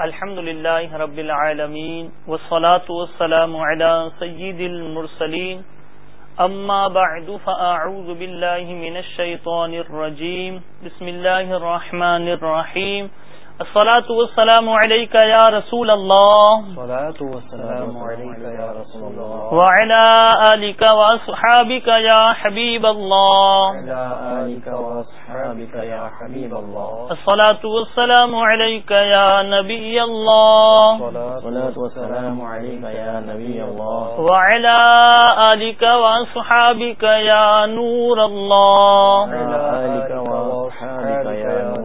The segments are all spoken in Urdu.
الحمد لله رب العالمين والصلاة والسلام على سيد المرسلين أما بعد فأعوذ بالله من الشيطان الرجيم بسم الله الرحمن الرحيم الصلاة والسلام عليك يا رسول الله. الصلاة والسلام عليك يا رسول الله. وعلى آلك وأصحابك يا حبيب الله. وعلى آلك وأصحابك يا حبيب الله. الصلاة والسلام عليك يا نبي الله. الصلاة والسلام عليك يا نبي الله. وعلى آلك وأصحابك يا نور الله. وعلى آلك وأصحابك يا نور الله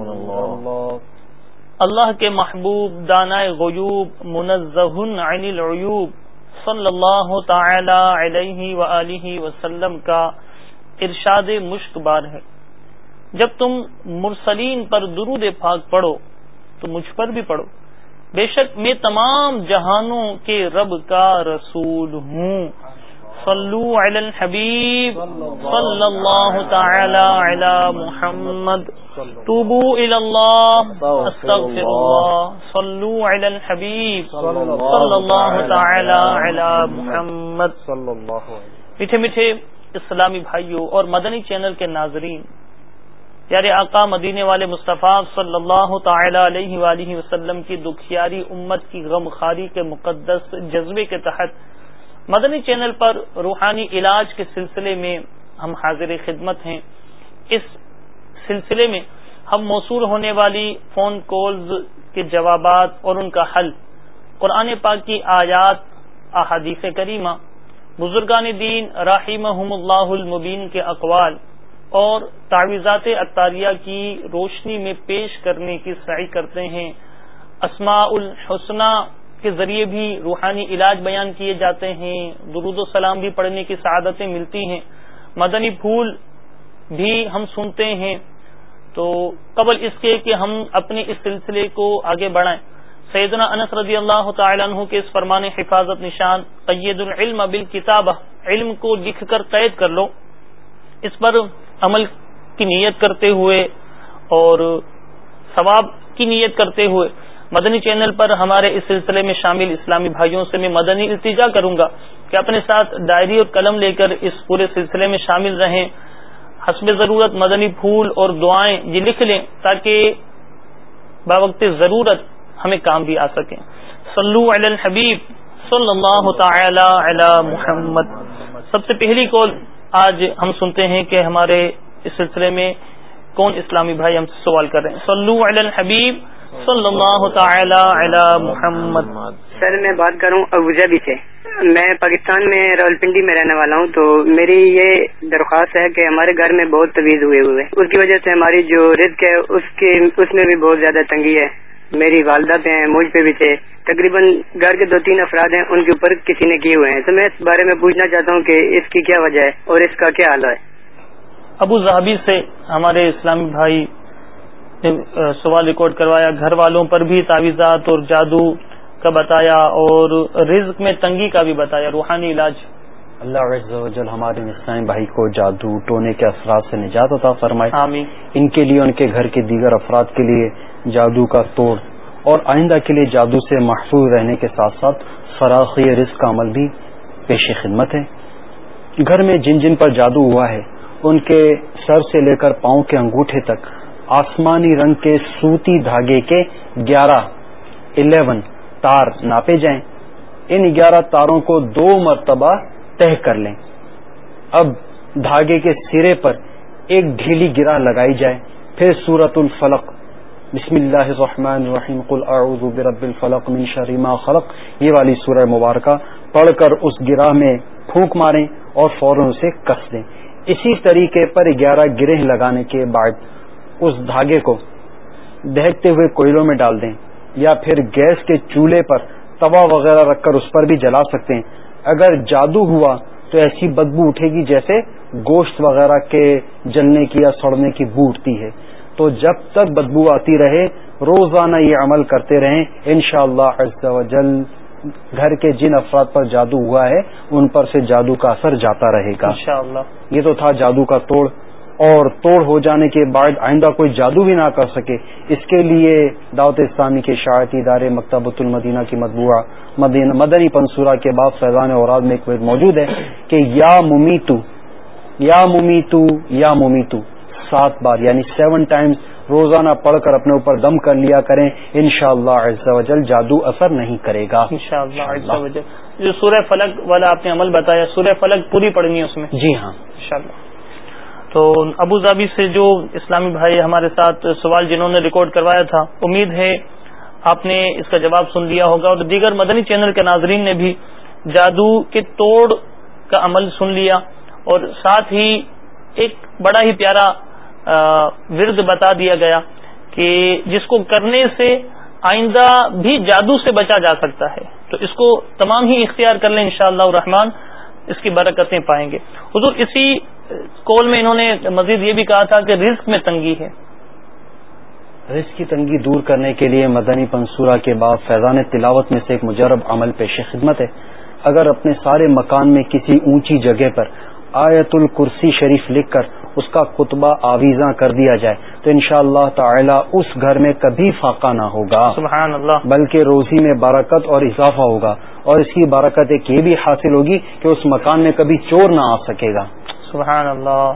اللہ کے محبوب دانائے غیوب منزہ عن العیوب صلی اللہ تعالی علیہ وآلہ وسلم کا ارشاد مشک بار ہے۔ جب تم مرسلین پر درود پاک پڑھو تو مجھ پر بھی پڑھو۔ بے شک میں تمام جہانوں کے رب کا رسول ہوں۔ صلو علی الحبیب. صلی اللہ تعالی علی محمد. توبو الی اللہ استغفر اللہ صلو علی الحبیب. صلی اللہ تعالی علی محمد. صلی اللہ علیہ میٹھے میٹھے اسلامی بھائیوں اور مدنی چینل کے ناظرین، پیارے آقا مدینے والے مصطفیٰ صلی اللہ تعالی علیہ وآلہ وسلم کی دکھیاری امت کی غم خاری کے مقدس جذبے کے تحت مدنی چینل پر روحانی علاج کے سلسلے میں ہم حاضر خدمت ہیں۔ اس سلسلے میں ہم موصول ہونے والی فون کالز کے جوابات اور ان کا حل، قرآن پاک کی آیات، احادیث کریمہ، بزرگان دین رحیم اللہ المبین کے اقوال اور تعویزات اطاریہ کی روشنی میں پیش کرنے کی سعی کرتے ہیں۔ اسماء الحسنہ کے ذریعے بھی روحانی علاج بیان کیے جاتے ہیں، درود و سلام بھی پڑھنے کی سعادتیں ملتی ہیں۔ مدنی پھول بھی ہم سنتے ہیں۔ تو قبل اس کے کہ ہم اپنے اس سلسلے کو آگے بڑھائیں، سیدنا انس رضی اللہ تعالیٰ عنہ کے اس فرمان حفاظت نشان، قید العلم بالکتاب علم کو لکھ کر قید کر لو۔ اس پر عمل کی نیت کرتے ہوئے اور ثواب کی نیت کرتے ہوئے۔ مدنی چینل پر ہمارے اس سلسلے میں شامل اسلامی بھائیوں سے میں مدنی التجا کروں گا کہ اپنے ساتھ ڈائری اور قلم لے کر اس پورے سلسلے میں شامل رہیں۔ حسب ضرورت مدنی پھول اور دعائیں یہ لکھ لیں تاکہ باوقت ضرورت ہمیں کام بھی آ سکیں صلو علی الحبیب صلی اللہ تعالی علی محمد۔ سب سے پہلی کال آج ہم سنتے ہیں کہ ہمارے اس سلسلے میں کون اسلامی بھائی ہم سے سوال کر رہے ہیں۔ صلو علی الحبیب صلی اللہ تعالی علی محمد. سر میں بات کروں ابوظہبی سے۔ میں پاکستان میں راول پنڈی میں رہنے والا ہوں تو میری یہ درخواست ہے کہ ہمارے گھر میں بہت طویز ہوئے ہوئے اس کی وجہ سے ہماری جو رزق ہے اس کی اس میں بھی بہت زیادہ تنگی ہے۔ میری والدہ پہ ہیں مجھ پہ بھی تھے۔ تقریباً گھر کے دو تین افراد ہیں ان کے اوپر کسی نے کیے ہوئے ہیں۔ تو میں اس بارے میں پوچھنا چاہتا ہوں کہ اس کی کیا وجہ ہے اور اس کا کیا حال ہے۔ ابو ظہبی سے ہمارے اسلامی بھائی سوال ریکارڈ کروایا گھر والوں پر بھی تعویذات اور جادو کا بتایا اور رزق میں تنگی کا بھی بتایا روحانی علاج۔ اللہ عز و جل ہمارے اسلام بھائی کو جادو ٹونے کے اثرات سے نجات عطا فرمائے۔ آمین۔ ان کے لیے ان کے گھر کے دیگر افراد کے لیے جادو کا توڑ اور آئندہ کے لیے جادو سے محفوظ رہنے کے ساتھ ساتھ فراخی رزق کا عمل بھی پیش خدمت ہے۔ گھر میں جن جن پر جادو ہوا ہے ان کے سر سے لے کر پاؤں کے انگوٹھے تک آسمانی رنگ کے سوتی دھاگے کے گیارہ، الیون تار ناپے جائیں۔ ان گیارہ تاروں کو دو مرتبہ طے کر لیں۔ اب دھاگے کے سرے پر ایک ڈھیلی گرا لگائی جائے۔ پھر سورت الفلق۔ بسم اللہ الرحمن الرحیم۔ قل اعوذ برب الفلق من شر ما خلق۔ یہ والی سورہ مبارکہ۔ پڑھ کر اس گرہ میں پھونک ماریں اور فوراً اسے کس دیں۔ اسی طریقے پر گیارہ گرہ لگانے کے بعد اس دھاگے کو دہتے ہوئے کوئلوں میں ڈال دیں یا پھر گیس کے چولہے پر توا وغیرہ رکھ کر اس پر بھی جلا سکتے ہیں۔ اگر جادو ہوا تو ایسی بدبو اٹھے گی جیسے گوشت وغیرہ کے جلنے کی یا سڑنے کی بو اٹھتی ہے۔ تو جب تک بدبو آتی رہے روزانہ یہ عمل کرتے رہیں۔ ان شاء اللہ گھر کے جن افراد پر جادو ہوا ہے ان پر سے جادو کا اثر جاتا رہے گا۔ انشاءاللہ۔ یہ تو تھا جادو کا توڑ۔ اور توڑ ہو جانے کے بعد آئندہ کوئی جادو بھی نہ کر سکے اس کے لیے دعوت اسلامی کے شاعتی ادارے مکتبۃ المدینہ کی مطبوعہ مدنی پنصورہ کے بعد فیضان اوراد میں ایک موجود ہے کہ یا ممیتو یا ممیتو یا ممیتو سات بار یعنی سیون ٹائمز روزانہ پڑھ کر اپنے اوپر دم کر لیا کریں ان شاء اللہ جادو اثر نہیں کرے گا۔ جو سورہ فلک والا آپ نے عمل بتایا سورہ فلک پوری پڑھنی ہے اس میں؟ جی ہاں۔ تو ابو ظہبی سے جو اسلامی بھائی ہمارے ساتھ سوال جنہوں نے ریکارڈ کروایا تھا، امید ہے آپ نے اس کا جواب سن لیا ہوگا اور دیگر مدنی چینل کے ناظرین نے بھی جادو کے توڑ کا عمل سن لیا اور ساتھ ہی ایک بڑا ہی پیارا ورد بتا دیا گیا کہ جس کو کرنے سے آئندہ بھی جادو سے بچا جا سکتا ہے۔ تو اس کو تمام ہی اختیار کر لیں انشاءاللہ شاء الرحمان اس کی برکتیں پائیں گے۔ حضور، اسی کول میں انہوں نے مزید یہ بھی کہا تھا کہ رزق میں تنگی ہے۔ رزق کی تنگی دور کرنے کے لیے مدنی پنصورہ کے بعد فیضان تلاوت میں سے ایک مجرب عمل پیش خدمت ہے۔ اگر اپنے سارے مکان میں کسی اونچی جگہ پر آیت الکرسی شریف لکھ کر اس کا خطبہ آویزاں کر دیا جائے تو ان شاء اللہ تعالی اس گھر میں کبھی فاقہ نہ ہوگا۔ سبحان اللہ بلکہ روزی میں برکت اور اضافہ ہوگا۔ اور اس کی برکت ایک یہ بھی حاصل ہوگی کہ اس مکان میں کبھی چور نہ آ سکے گا۔ سبحان اللہ۔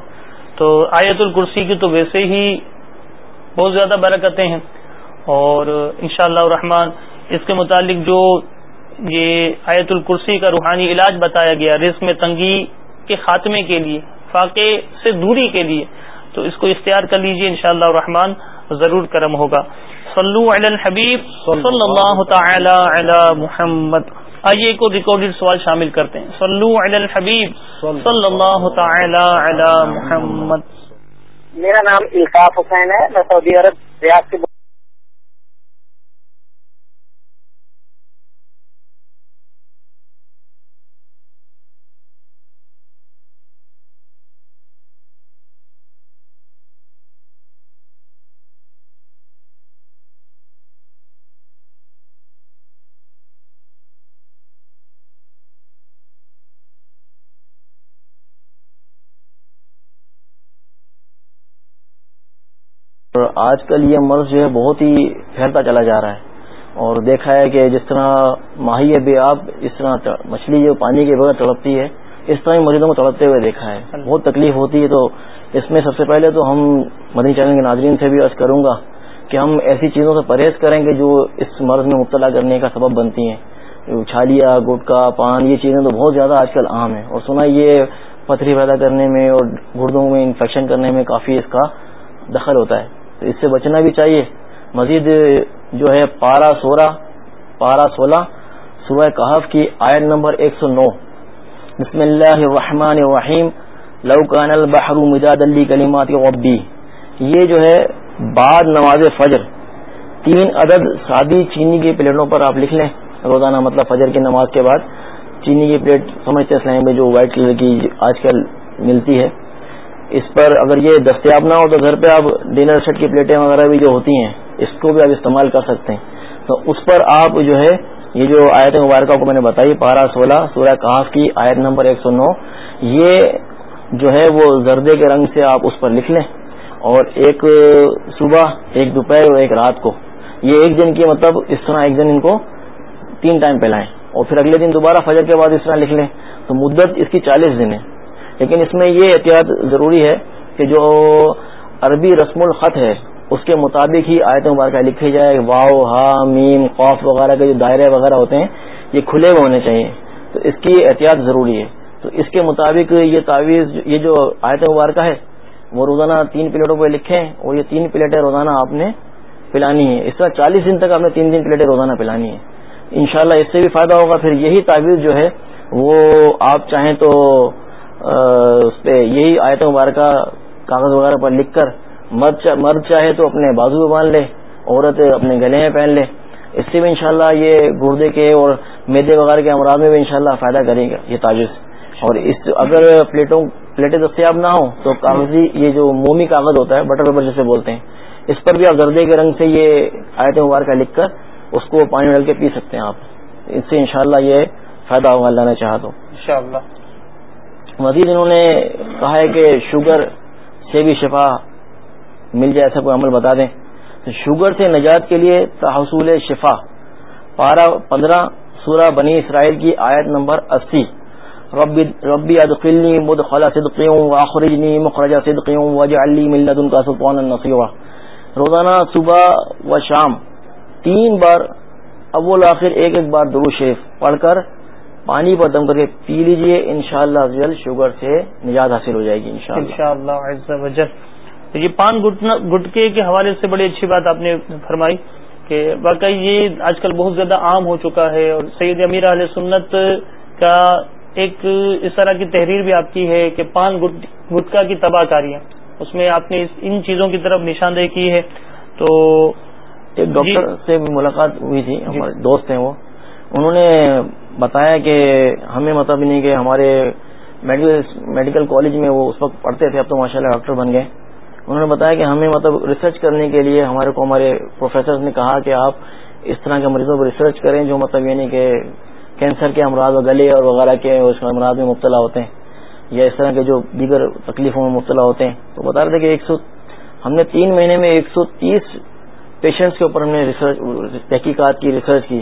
تو آیت الکرسی کی تو ویسے ہی بہت زیادہ برکتیں ہیں۔ اور انشاءاللہ اللہ اس کے متعلق جو یہ آیت الکرسی کا روحانی علاج بتایا گیا، رزق میں تنگی کے خاتمے کے لیے، فاقے سے دوری کے لیے، تو اس کو اختیار کر لیجیے انشاءاللہ شاء ضرور کرم ہوگا۔ صلو علی الحبیب، صلی اللہ تعالی علی محمد۔ آئیے کو ریکارڈیڈ سوال شامل کرتے ہیں۔ صلو علی الحبیب۔ صلی اللہ تعالی علی محمد۔ میرا نام القاف حسین ہے میں سعودی عرب ریاض سے آج کل یہ مرض جو ہے بہت ہی پھیلتا چلا جا رہا ہے۔ اور دیکھا ہے کہ جس طرح ماہی بے آب اس طرح مچھلی جو پانی کے بغیر تڑپتی ہے اس طرح مریضوں کو تڑپتے ہوئے دیکھا ہے۔ بہت تکلیف ہوتی ہے تو اس میں سب سے پہلے تو ہم مدنی چینل کے ناظرین سے بھی عرض کروں گا کہ ہم ایسی چیزوں سے پرہیز کریں گے جو اس مرض میں مبتلا کرنے کا سبب بنتی ہیں۔ چھالیا گٹکا پان یہ چیزیں تو بہت زیادہ آج کل عام ہیں۔ اور سنا یہ پتھری پیدا کرنے میں اور گردوں میں انفیکشن کرنے میں کافی اس کا دخل ہوتا ہے۔ تو اس سے بچنا بھی چاہیے۔ مزید جو ہے پارا سولہ پارا سولہ صبح کہف کی آئر نمبر ایک سو نو۔ بسم اللہ الرحمن الرحیم۔ لوکان البحر مجاد علی کلیمات غبی یہ جو ہے بعد نماز فجر۔ تین عدد سادی چینی کی پلیٹوں پر آپ لکھ لیں۔ روزانہ مطلب فجر کی نماز کے بعد چینی کی پلیٹ سمجھتے اسلام میں جو وائٹ کلر کی آج کل ملتی ہے۔ اس پر اگر یہ دستیاب نہ ہو تو گھر پہ آپ ڈنر سیٹ کی پلیٹیں وغیرہ بھی جو ہوتی ہیں، اس کو بھی آپ استعمال کر سکتے ہیں۔ تو اس پر آپ جو ہے، یہ جو آیت مبارکہ کو میں نے بتائی، پارہ سولہ سولہ کہاف کی آیت نمبر ایک سو نو، یہ جو ہے وہ زردے کے رنگ سے آپ اس پر لکھ لیں۔ اور ایک صبح، ایک دوپہر اور ایک رات کو۔ یہ ایک دن کی مطلب اس طرح ایک دن ان کو تین ٹائم پہلائیں اور پھر اگلے دن دوبارہ فجر کے بعد اس طرح لکھ لیں۔ تو مدت اس کی چالیس دن ہے۔ لیکن اس میں یہ احتیاط ضروری ہے کہ جو عربی رسم الخط ہے، اس کے مطابق ہی آیت مبارکہ لکھی جائے واؤ ہا، میم خوف وغیرہ کے جو دائرے وغیرہ ہوتے ہیں، یہ کھلے ہوئے ہونے چاہیے۔ تو اس کی احتیاط ضروری ہے۔ تو اس کے مطابق یہ تعویذ، یہ جو آیت مبارکہ ہے، وہ روزانہ تین پلیٹوں پہ لکھیں اور یہ تین پلیٹیں روزانہ آپ نے پلانی ہے اس طرح چالیس دن تک آپ نے تین تین پلیٹیں روزانہ پلانی ہے انشاءاللہ اس سے بھی فائدہ ہوگا۔ پھر یہی تعویذ جو ہے، وہ آپ چاہیں تو اس پہ یہی آیت مبارکہ کاغذ وغیرہ پر لکھ کر مرد چاہے تو اپنے بازو میں باندھ لے، عورت اپنے گلے میں پہن لے۔ اس سے بھی انشاءاللہ یہ گردے کے اور میدے وغیرہ کے امراض میں بھی انشاءاللہ فائدہ کرے گا یہ تاجر۔ اور اس اگر پلیٹوں پلیٹیں دستیاب نہ ہوں تو کاغذی یہ جو مومی کاغذ ہوتا ہے بٹر پیپر جسے بولتے ہیں، اس پر بھی آپ گردے کے رنگ سے یہ آیت مبارکہ لکھ کر اس کو پانی ڈال کے پی سکتے ہیں آپ۔ اس سے انشاءاللہ یہ فائدہ ہوگا، اللہ نے چاہا تو۔ انشاءاللہ۔ مزید انہوں نے کہا ہے کہ شوگر سے بھی شفا مل جائے، ایسا کوئی عمل بتا دیں۔ شوگر سے نجات کے لیے تحصول شفا۔ پارہ پندرہ سورہ بنی اسرائیل کی آیت نمبر اسی۔ ربی ادقلنی مدخلا صدقیوں واخرجنی مخرجہ صدقیوں وجہ علی ملت ان کا سلطان النصیوہ روزانہ صبح و شام تین بار، اول آخر ایک ایک بار درو شریف پڑھ کر پانی پر دم کر کے پی لیجیے ان شاء اللہ شوگر سے نجات حاصل ہو جائے گی ان شاء اللہ یہ پان گٹکے کے حوالے سے بڑی اچھی بات آپ نے فرمائی کہ واقعی یہ آج کل بہت زیادہ عام ہو چکا ہے اور سید امیر علیہ سنت کا ایک اس طرح کی تحریر بھی آپ کی ہے کہ پان گٹکا کی تباہ کاریاں اس میں آپ نے ان چیزوں کی طرف نشاندہی کی ہے۔ تو ایک ڈاکٹر جی۔ سے ملاقات ہوئی تھی جی۔ ہمارے دوست ہیں وہ۔ انہوں نے بتایا کہ ہمیں مطلب نہیں کہ ہمارے میڈیکل کالج میں وہ اس وقت پڑھتے تھے، اب تو ماشاء اللہ ڈاکٹر بن گئے۔ انہوں نے بتایا کہ ہمیں مطلب ریسرچ کرنے کے لیے ہمارے کو ہمارے پروفیسر نے کہا کہ آپ اس طرح کے مریضوں پر ریسرچ کریں جو مطلب یعنی کہ کینسر کے امراض و گلے اور وغیرہ کے اس امراض میں مبتلا ہوتے ہیں یا اس طرح کے جو دیگر تکلیفوں میں مبتلا ہوتے ہیں۔ تو بتا رہے تھے کہ ایک سو ہم نے تین مہینے میں ایک سو تیس پیشنٹس کے اوپر ہم نے ریسرچ تحقیقات کی ریسرچ کی۔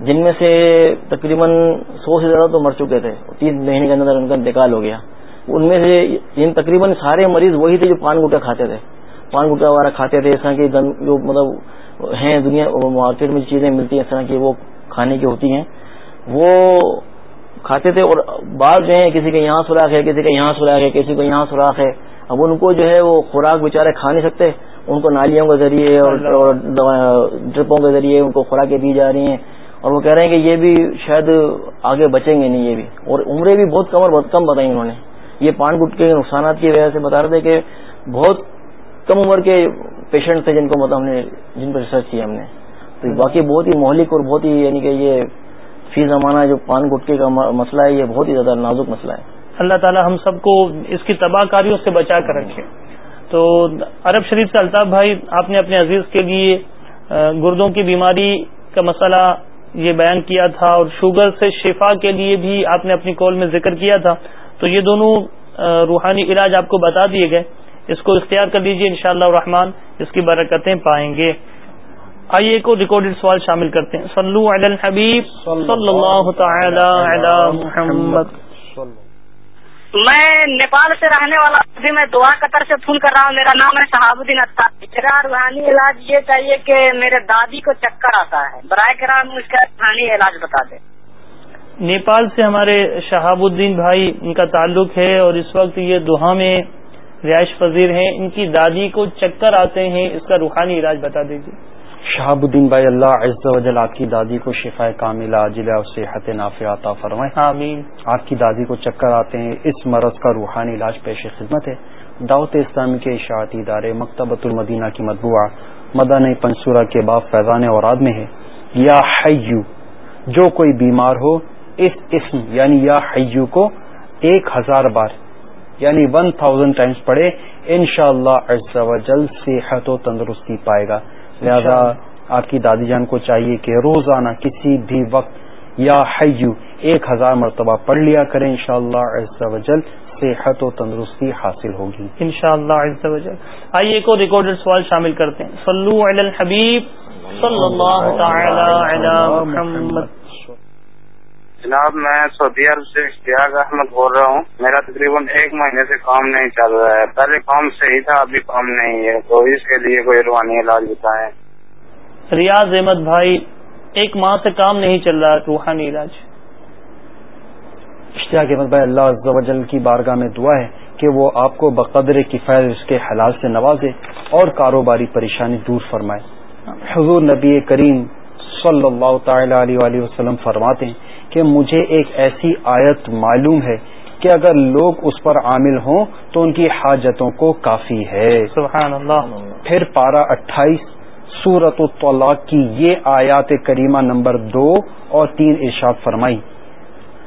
جن میں سے تقریباً سو سے زیادہ تو مر چکے تھے تین مہینے کے اندر ان کا انتقال ہو گیا۔ ان میں سے ان تقریباً سارے مریض وہی تھے جو پان گٹا کھاتے تھے۔ پان گٹا وغیرہ کھاتے تھے اس طرح کی جو مطلب ہیں دنیا مارکیٹ میں چیزیں ملتی ہیں اس طرح کی وہ کھانے کی ہوتی ہیں۔ وہ کھاتے تھے اور بعض جو ہیں کسی کے یہاں سوراخ ہے کسی کا یہاں سوراخ ہے کسی کو یہاں سوراخ ہے۔ اب ان کو جو ہے وہ خوراک بےچارے کھا نہیں سکتے۔ ان کو نالیوں کے ذریعے اور ڈرپوں کے ذریعے ان کو خوراکیں دی جا رہی ہیں۔ اور وہ کہہ رہے ہیں کہ یہ بھی شاید آگے بچیں گے نہیں، یہ بھی۔ اور عمریں بھی بہت کم اور بہت کم بتائیں انہوں نے۔ یہ پان گٹ کے نقصانات کی وجہ سے بتا رہے تھے کہ بہت کم عمر کے پیشنٹ تھے جن کو مطلب ہم نے جن پر ریسرچ کیا ہم نے۔ تو باقی بہت ہی مہلک اور بہت ہی یعنی کہ یہ فی زمانہ جو پان گٹکے کا مسئلہ ہے، یہ بہت ہی زیادہ نازک مسئلہ ہے۔ اللہ تعالی ہم سب کو اس کی تباہ کاریوں سے بچا کر رکھے۔ تو عرب شریف سے الطاف بھائی، آپ نے اپنے عزیز کے لیے گردوں کی بیماری کا مسئلہ یہ بیان کیا تھا اور شوگر سے شفا کے لیے بھی آپ نے اپنی کال میں ذکر کیا تھا۔ تو یہ دونوں روحانی علاج آپ کو بتا دیے گئے۔ اس کو اختیار کر لیجیے انشاءاللہ شاء رحمان اس کی برکتیں پائیں گے۔ آئیے کو ریکارڈیڈ سوال شامل کرتے ہیں۔ صلو علی الحبیب صلی اللہ تعالی علی محمد۔ میں نیپال سے رہنے والا ابھی میں دعا قطر سے فون کر رہا ہوں، میرا نام ہے شہاب الدین میرا روحانی علاج یہ چاہیے کہ میرے دادی کو چکر آتا ہے۔ برائے کرام اس کا روحانی علاج بتا دیں۔ نیپال سے ہمارے شہاب الدین بھائی ان کا تعلق ہے اور اس وقت یہ دوہا میں رہائش پذیر ہیں۔ ان کی دادی کو چکر آتے ہیں، اس کا روحانی علاج بتا دیجیے شہاب الدین بھائی اللہ عز و جل آپ کی دادی کو شفا کاملہ اور صحت نافع عطا فرمائے۔ آمین۔ آپ کی دادی کو چکر آتے ہیں اس مرض کا روحانی علاج پیش خدمت ہے۔ دعوت اسلامی کے اشاعتی ادارے مکتبۃ المدینہ کی مطبوعہ مدن پنصورہ کے باپ فیضان اوراد میں ہے۔ یا حیو جو کوئی بیمار ہو اس اسم یعنی یا حیو کو ایک ہزار بار یعنی ون تھاؤزینڈ ٹائمز پڑھے ان شاء اللہ صحت و تندرستی پائے گا۔ لہذا آپ کی دادی جان کو چاہیے کہ روزانہ کسی بھی وقت یا حیو ایک ہزار مرتبہ پڑھ لیا کریں ان شاء اللہ جلد صحت و تندرستی حاصل ہوگی۔ ان شاء اللہ آئیے کو ریکارڈڈ سوال شامل کرتے ہیں۔ صلو علی الحبیب صلی اللہ تعالی علی محمد۔ جناب میں سعودی عرب سے اشتیاق احمد بول رہا ہوں۔ میرا تقریباً ایک مہینے سے کام نہیں چل رہا ہے۔ پہلے کام صحیح تھا ابھی کام نہیں ہے۔ تو اس کے لیے کوئی روحانی علاج بتائیں۔ ریاض احمد بھائی ایک ماہ سے کام نہیں چل رہا روحانی علاج۔ اشتیاق احمد بھائی اللہ جل کی بارگاہ میں دعا ہے کہ وہ آپ کو بقدر کفایت اس کے حلال سے نوازے اور کاروباری پریشانی دور فرمائے۔ حضور نبی کریم صلی اللہ تعالی علیہ وسلم فرماتے ہیں کہ مجھے ایک ایسی آیت معلوم ہے کہ اگر لوگ اس پر عامل ہوں تو ان کی حاجتوں کو کافی ہے۔ سبحان اللہ پھر پارہ اٹھائیس سورت الطلاق کی یہ آیات کریمہ نمبر دو اور تین ارشاد فرمائی۔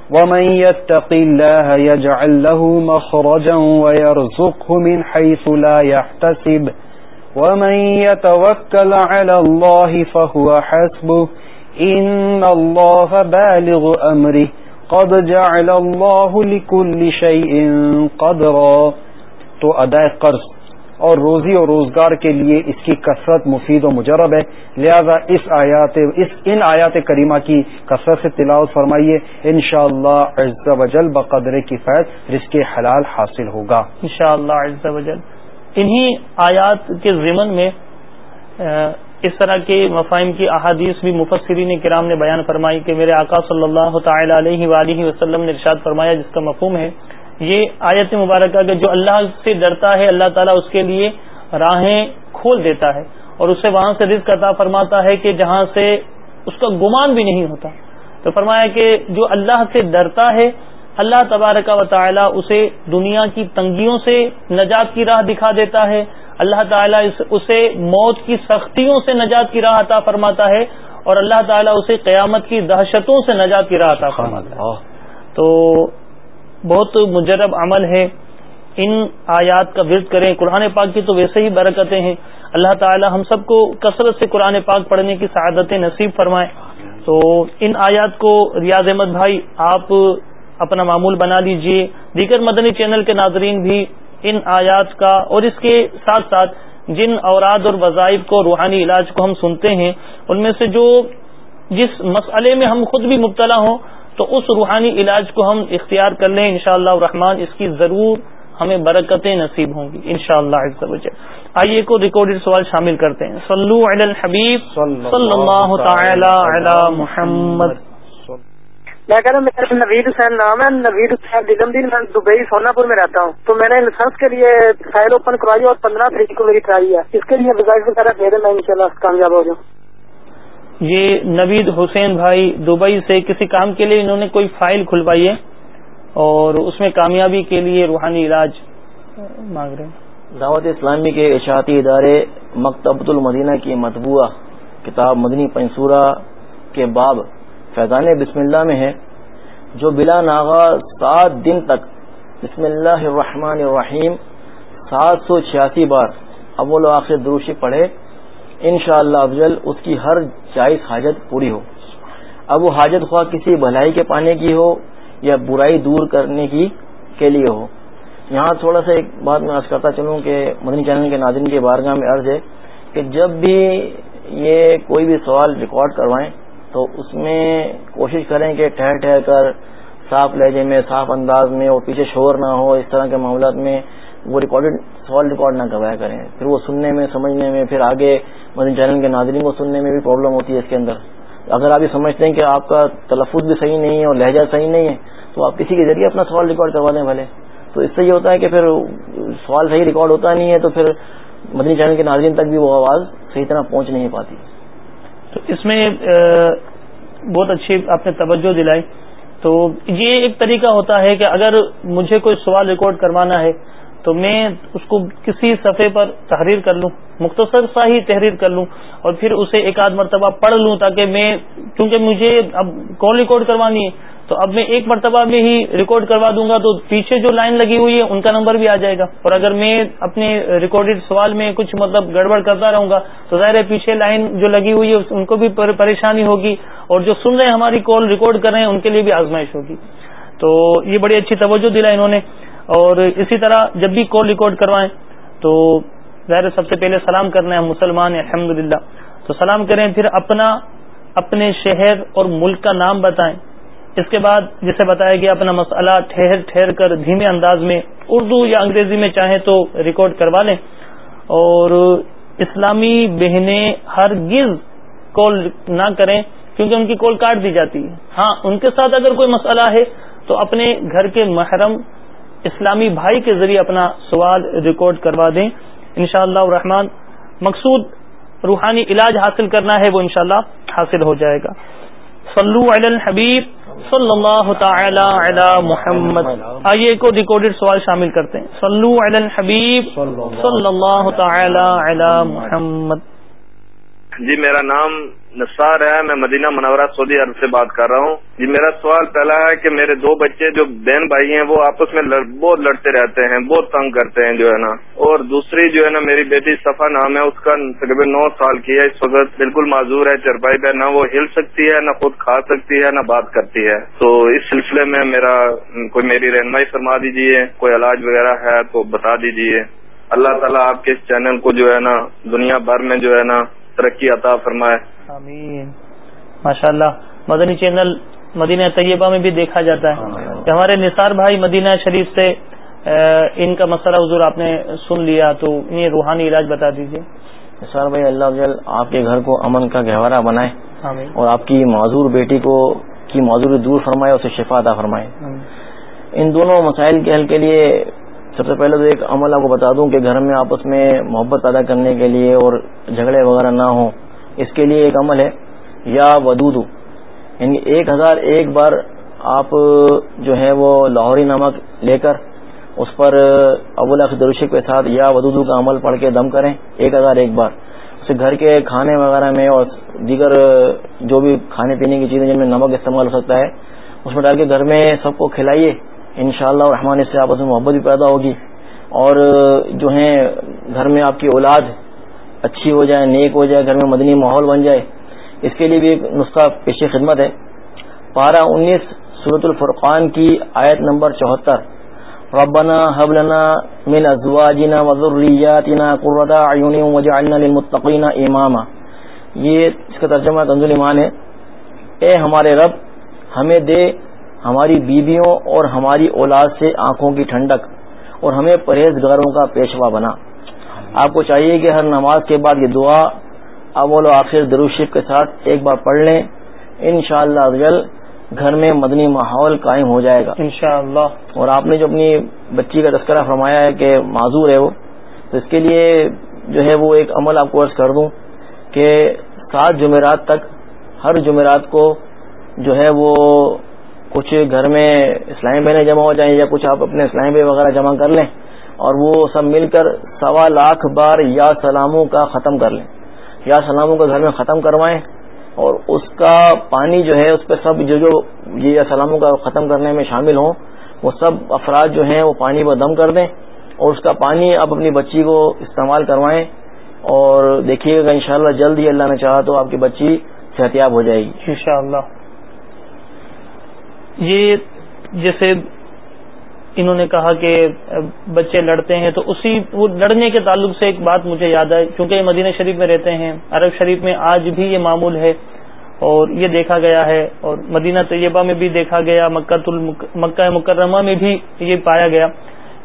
ومن يتق الله يجعل له مخرجا ويرزقه من حيث لا يحتسب۔ ومن يتوكل على الله فهو حسبه۔ ان اللہ بالغ امری قد جعل اللہ لكل شيء قدرا تو ادائے قرض اور روزی اور روزگار کے لیے اس کی کثرت مفید و مجرب ہے۔ لہذا اس آیات، اس ان آیات کریمہ کی کثرت سے تلاوت فرمائیے۔ ان شاء اللہ وجل بقدر کی فیض رزق حلال حاصل ہوگا۔ ان شاء اللہ وجل انہی آیات کے ضمن میں اس طرح کے مفاہم کی احادیث بھی مفسرین کرام نے بیان فرمائی کہ میرے آقا صلی اللہ تعالی علیہ وآلہ وسلم نے ارشاد فرمایا، جس کا مفہوم ہے، یہ آیت مبارکہ کہ جو اللہ سے ڈرتا ہے، اللہ تعالیٰ اس کے لیے راہیں کھول دیتا ہے اور اسے وہاں سے رزق عطا فرماتا ہے کہ جہاں سے اس کا گمان بھی نہیں ہوتا۔ تو فرمایا کہ جو اللہ سے ڈرتا ہے، اللہ تبارک و تعالی اسے دنیا کی تنگیوں سے نجات کی راہ دکھا دیتا ہے اللہ تعالیٰ اسے موت کی سختیوں سے نجات کی راہ عطا فرماتا ہے اور اللہ تعالیٰ اسے قیامت کی دہشتوں سے نجات کی راہ عطا فرماتا ہے۔ تو بہت مجرب عمل ہے۔ ان آیات کا ورد کریں قرآن پاک کی تو ویسے ہی برکتیں ہیں۔ اللہ تعالی ہم سب کو کثرت سے قرآن پاک پڑھنے کی سعادت نصیب فرمائیں تو ان آیات کو ریاض احمد بھائی آپ اپنا معمول بنا لیجیے۔ دیگر مدنی چینل کے ناظرین بھی ان آیات کا اور اس کے ساتھ ساتھ جن اوراد اور وظائف کو روحانی علاج کو ہم سنتے ہیں ان میں سے جو جس مسئلے میں ہم خود بھی مبتلا ہوں تو اس روحانی علاج کو ہم اختیار کر لیں انشاءاللہ شاء اللہ اس کی ضرور ہمیں برکتیں نصیب ہوں گی ان شاء اللہ آئیے کو ریکارڈیڈ سوال شامل کرتے ہیں۔ صلو علی الحبیب صلی اللہ تعالی علی محمد۔ میں کہہ رہا ہوں میرا نوید حسین نام ہے نوید حسین دلم دن میں دبئی سونا پور میں رہتا ہوں۔ تو میں نے لائسنس کے لیے فائل اوپن کروائی اور پندرہ تاریخ کو میری کرائی ہے۔ اس کے لیے وغیرہ دے دیں میں ان شاء اللہ کامیاب ہو جاؤں۔ یہ نوید حسین بھائی دبئی سے کسی کام کے لیے انہوں نے کوئی فائل کھلوائی ہے؟ اور اس میں کامیابی کے لیے روحانی علاج مانگ رہے ہیں۔ دعوت اسلامی کے اشاعتی ادارے مکتبۃ المدینہ کی مطبوعہ کتاب مدنی پنصورہ کے باب فیضان بسم اللہ میں ہے، جو بلا ناغا سات دن تک، بسم اللہ الرحمن الرحیم، سات سو چھیاسی بار اول و آخر دروشی پڑھے ان شاء اللہ افضل اس کی ہر جائز حاجت پوری ہو۔ اب وہ حاجت خواہ کسی بھلائی کے پانے کی ہو یا برائی دور کرنے کی کے لیے ہو۔ یہاں تھوڑا سا ایک بات میں عرض کرتا چلوں کہ مدنی چینل کے ناظرین کے بارگاہ میں عرض ہے کہ جب بھی یہ کوئی بھی سوال ریکارڈ کروائیں تو اس میں کوشش کریں کہ ٹھہر ٹھہر کر صاف لہجے میں، صاف انداز میں اور پیچھے شور نہ ہو، اس طرح کے معاملات میں وہ ریکارڈڈ، سوال ریکارڈ نہ کروایا کریں۔ پھر وہ سننے میں، سمجھنے میں، پھر آگے مدنی چینل کے ناظرین کو سننے میں بھی پرابلم ہوتی ہے اس کے اندر۔ اگر آپ یہ سمجھتے ہیں کہ آپ کا تلفظ بھی صحیح نہیں ہے اور لہجہ صحیح نہیں ہے، تو آپ کسی کے ذریعے اپنا سوال ریکارڈ کروا دیں بھلے۔ تو اس سے یہ ہوتا ہے کہ پھر سوال صحیح ریکارڈ ہوتا نہیں ہے تو پھر مدنی چینل کے ناظرین تک بھی وہ آواز صحیح طرح پہنچ نہیں پاتی۔ تو اس میں بہت اچھی آپ نے توجہ دلائی۔ تو یہ ایک طریقہ ہوتا ہے کہ اگر مجھے کوئی سوال ریکارڈ کروانا ہے تو میں اس کو کسی صفحے پر تحریر کر لوں، مختصر سا ہی تحریر کر لوں اور پھر اسے ایک آدھ مرتبہ پڑھ لوں تاکہ میں، کیونکہ مجھے اب کال ریکارڈ کروانی ہے تو اب میں ایک مرتبہ میں ہی ریکارڈ کروا دوں گا تو پیچھے جو لائن لگی ہوئی ہے ان کا نمبر بھی آ جائے گا۔ اور اگر میں اپنے ریکارڈیڈ سوال میں کچھ مطلب گڑبڑ کرتا رہوں گا تو ظاہر ہے پیچھے لائن جو لگی ہوئی ہے ان کو بھی پریشانی ہوگی اور جو سن رہے ہیں ہماری کال ریکارڈ کر رہے ہیں ان کے لیے بھی آزمائش ہوگی۔ تو یہ بڑی اچھی توجہ دلا انہوں نے۔ اور اسی طرح جب بھی کال ریکارڈ کروائیں تو ظاہر سب سے پہلے سلام کرنا ہے مسلمان الحمد تو سلام کریں پھر اپنا اپنے شہر اور ملک کا نام بتائیں۔ اس کے بعد جسے بتایا گیا اپنا مسئلہ ٹھہر ٹھہر کر دھیمے انداز میں اردو یا انگریزی میں چاہیں تو ریکارڈ کروا لیں۔ اور اسلامی بہنیں ہر گز کال نہ کریں کیونکہ ان کی کال کاٹ دی جاتی ہے۔ ہاں ان کے ساتھ اگر کوئی مسئلہ ہے تو اپنے گھر کے محرم اسلامی بھائی کے ذریعے اپنا سوال ریکارڈ کروا دیں۔ انشاءاللہ اللہ الرحمن، مقصود روحانی علاج حاصل کرنا ہے وہ انشاءاللہ حاصل ہو جائے گا۔ صلو علی الحبیب صلی اللہ تعالی علی محمد. آئیے کو ریکارڈیڈ سوال شامل کرتے ہیں. صلو علی الحبیب صلی اللہ تعالی علی محمد. جی میرا نام نثار ہے، میں مدینہ منورہ سعودی عرب سے بات کر رہا ہوں۔ جی میرا سوال پہلا ہے کہ میرے دو بچے جو بہن بھائی ہیں، وہ آپس میں لڑ... بہت لڑتے رہتے ہیں، بہت تنگ کرتے ہیں جو ہے نا۔ اور دوسری جو ہے نا، میری بیٹی صفا نام ہے، اس کا تقریباً نو سال کی ہے، اس وقت بالکل معذور ہے، چرپائی پہ نہ وہ ہل سکتی ہے، نہ خود کھا سکتی ہے، نہ بات کرتی ہے۔ تو اس سلسلے میں میرا کوئی میری رہنمائی فرما دیجیے کوئی علاج وغیرہ ہے تو بتا دیجیے اللہ تعالیٰ آپ کے اس چینل کو جو ہے نا، دنیا بھر میں جو ہے نا ترقی عطا فرمائے۔ آمین۔ ماشاء اللہ مدنی چینل مدینہ طیبہ میں بھی دیکھا جاتا ہے۔ کہ ہمارے نثار بھائی مدینہ شریف سے ان کا مسئلہ حضور آپ نے سن لیا تو انہیں روحانی علاج بتا دیجیے نثار بھائی اللہ جل آپ کے گھر کو امن کا گہوارہ بنائے۔ اور آپ کی معذور بیٹی کو کی معذوری دور فرمائے اسے شفا ادا فرمائے۔ ان دونوں مسائل کے حل کے لیے سب سے پہلے تو ایک عمل آپ کو بتا دوں کہ گھر میں آپس میں محبت پیدا کرنے کے لیے اور جھگڑے وغیرہ نہ ہوں، اس کے لیے ایک عمل ہے یا ودود۔ یعنی ایک ہزار ایک بار آپ جو ہے وہ لاہوری نمک لے کر اس پر ابولا درشق کے ساتھ یا ودودو کا عمل پڑھ کے دم کریں، ایک ہزار ایک بار۔ اسے گھر کے کھانے وغیرہ میں اور دیگر جو بھی کھانے پینے کی چیزیں جن میں نمک استعمال ہو سکتا ہے، اس میں ڈال کے گھر میں سب کو کھلائیے۔ ان شاء اللہ رحمان سے آپس میں محبت بھی پیدا ہوگی اور جو ہیں گھر میں آپ کی اولاد اچھی ہو جائے، نیک ہو جائے، گھر میں مدنی ماحول بن جائے، اس کے لیے بھی ایک نسخہ پیش خدمت ہے۔ پارہ انیس صورت الفرقان کی آیت نمبر چوہتر۔ ربنا حبلنا من ازواجنا وذریاتنا قرۃ اعین وجعلنا للمتقین اماما۔ یہ اس کا ترجمہ تنزل ایمان ہے۔ اے ہمارے رب، ہمیں دے ہماری بیویوں اور ہماری اولاد سے آنکھوں کی ٹھنڈک اور ہمیں پرہیزگاروں کا پیشوا بنا۔ آپ کو چاہیے کہ ہر نماز کے بعد یہ دعا اول و آخر دروشف کے ساتھ ایک بار پڑھ لیں۔ ان شاء اللہ گھر میں مدنی ماحول قائم ہو جائے گا۔ انشاءاللہ۔ اور آپ نے جو اپنی بچی کا تذکرہ فرمایا ہے کہ معذور ہے وہ تو اس کے لیے جو ہے وہ ایک عمل آپ کو عرض کر دوں کہ سات جمعرات تک ہر جمعرات کو جو ہے وہ کچھ گھر میں اسلامی بہنیں جمع ہو جائیں یا کچھ آپ اپنے اسلامی بہ وغیرہ جمع کر لیں اور وہ سب مل کر سوا لاکھ بار یا سلاموں کا ختم کر لیں۔ یا سلاموں کا گھر میں ختم کروائیں اور اس کا پانی جو ہے، اس پہ سب جو جو یہ یا سلاموں کا ختم کرنے میں شامل ہوں، وہ سب افراد جو ہیں، وہ پانی پر دم کر دیں اور اس کا پانی آپ اپنی بچی کو استعمال کروائیں۔ اور دیکھیے گا انشاءاللہ جلد ہی اللہ نے چاہا تو آپ کی بچی صحتیاب ہو جائے گی۔ انشاءاللہ۔ یہ جیسے انہوں نے کہا کہ بچے لڑتے ہیں تو اسی وہ لڑنے کے تعلق سے ایک بات مجھے یاد آئی، چونکہ یہ مدینہ شریف میں رہتے ہیں، عرب شریف میں آج بھی یہ معمول ہے اور یہ دیکھا گیا ہے اور مدینہ طیبہ میں بھی دیکھا گیا، مکہ مکہ مکرمہ میں بھی یہ پایا گیا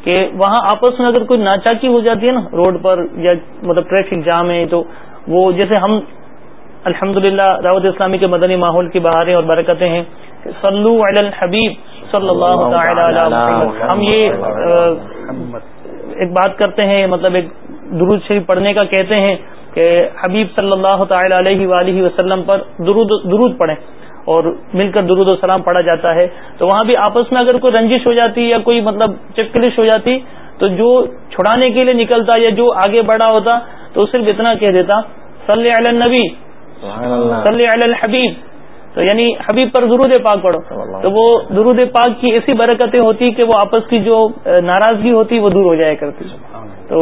کہ وہاں آپس میں اگر کوئی ناچاکی ہو جاتی ہے نا، روڈ پر یا مطلب ٹریفک جام ہے تو وہ جیسے ہم الحمدللہ دعوت اسلامی کے مدنی ماحول کی بہاریں اور برکتیں ہیں صلو علی الحبیب صلی اللہ تعالی علی ہم یہ ایک بات کرتے ہیں مطلب ایک درود شریف پڑھنے کا کہتے ہیں کہ حبیب صلی اللہ تعالی علیہ وآلہ وسلم پر درود درود پڑھیں اور مل کر درود و سلام پڑھا جاتا ہے۔ تو وہاں بھی آپس میں اگر کوئی رنجش ہو جاتی یا کوئی مطلب چکلش ہو جاتی تو جو چھڑانے کے لیے نکلتا یا جو آگے بڑھا ہوتا تو صرف اتنا کہہ دیتا صلی علی النبی صلی علی الحبیب۔ تو یعنی حبیب پر درود پاک پڑھو۔ تو وہ درود پاک کی ایسی برکتیں ہوتی کہ وہ آپس کی جو ناراضگی ہوتی وہ دور ہو جایا کرتی۔ تو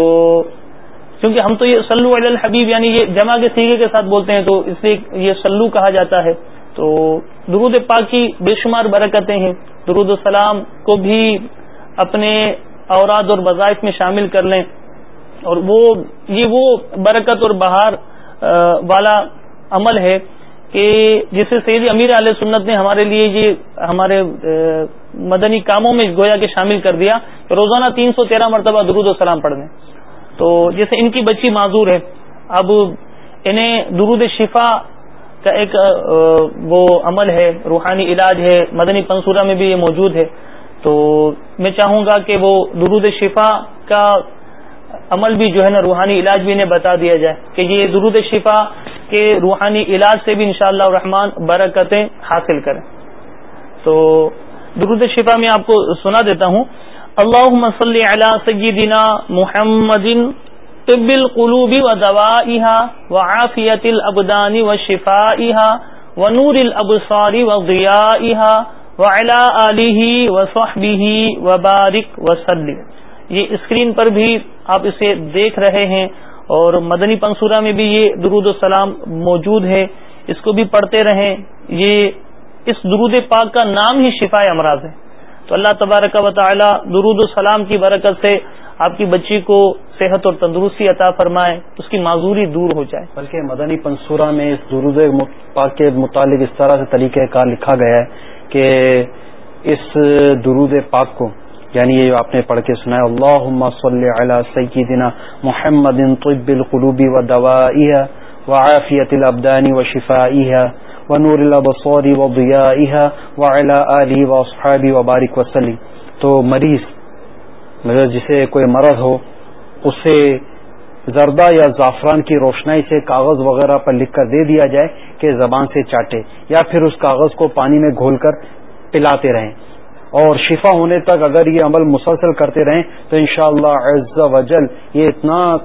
کیونکہ ہم تو یہ سلو علی الحبیب یعنی یہ جمع کے سیگے کے ساتھ بولتے ہیں تو اس لیے یہ سلو کہا جاتا ہے۔ تو درود پاک کی بے شمار برکتیں ہیں۔ درود السلام کو بھی اپنے اوراد اور وظائف میں شامل کر لیں۔ اور وہ یہ وہ برکت اور بہار والا عمل ہے۔ کہ جسے سید امیر علیہ سنت نے ہمارے لیے یہ ہمارے مدنی کاموں میں گویا کے شامل کر دیا کہ روزانہ تین سو تیرہ مرتبہ درود و سلام پڑھنے۔ تو جیسے ان کی بچی معذور ہے، اب انہیں درود شفا کا ایک وہ عمل ہے، روحانی علاج ہے، مدنی پنصورہ میں بھی یہ موجود ہے۔ تو میں چاہوں گا کہ وہ درود شفا کا عمل بھی جو ہے نا، روحانی علاج بھی انہیں بتا دیا جائے کہ یہ درود شفا کے روحانی علاج سے بھی انشاءاللہ شاء رحمان برکتیں حاصل کریں۔ تو درود شفا میں آپ کو سنا دیتا ہوں۔ اللہ صلی علی سیدنا محمد طب القلوب و دوائها وعافیت الابدان و شفائها ونور الابصار و ضیائها وعلى آلہ وصحبہ وبارک وسلم یہ اسکرین پر بھی آپ اسے دیکھ رہے ہیں۔ اور مدنی پنصورہ میں بھی یہ درود السلام موجود ہے۔ اس کو بھی پڑھتے رہیں۔ یہ اس درود پاک کا نام ہی شفا امراض ہے۔ تو اللہ تبارک و تعالی درود السلام کی برکت سے آپ کی بچی کو صحت اور تندرستی عطا فرمائے، اس کی معذوری دور ہو جائے۔ بلکہ مدنی پنصورہ میں اس درود پاک کے متعلق اس طرح سے طریقہ کار لکھا گیا ہے کہ اس درود پاک کو یعنی یہ آپ نے پڑھ کے سنا ہے اللہ صلی علی سیدنا محمد طب القلوب و دوائها وعافیت الابدان و شفائها ونور الابصار و ضیائها وعلى آلہ و اصحابہ و بارک وسلم تو مریض مطلب جسے کوئی مرض ہو، اسے زردہ یا زعفران کی روشنائی سے کاغذ وغیرہ پر لکھ کر دے دیا جائے کہ زبان سے چاٹے، یا پھر اس کاغذ کو پانی میں گھول کر پلاتے رہیں۔ اور شفا ہونے تک اگر یہ عمل مسلسل کرتے رہیں تو انشاءاللہ شاء وجل یہ اتنا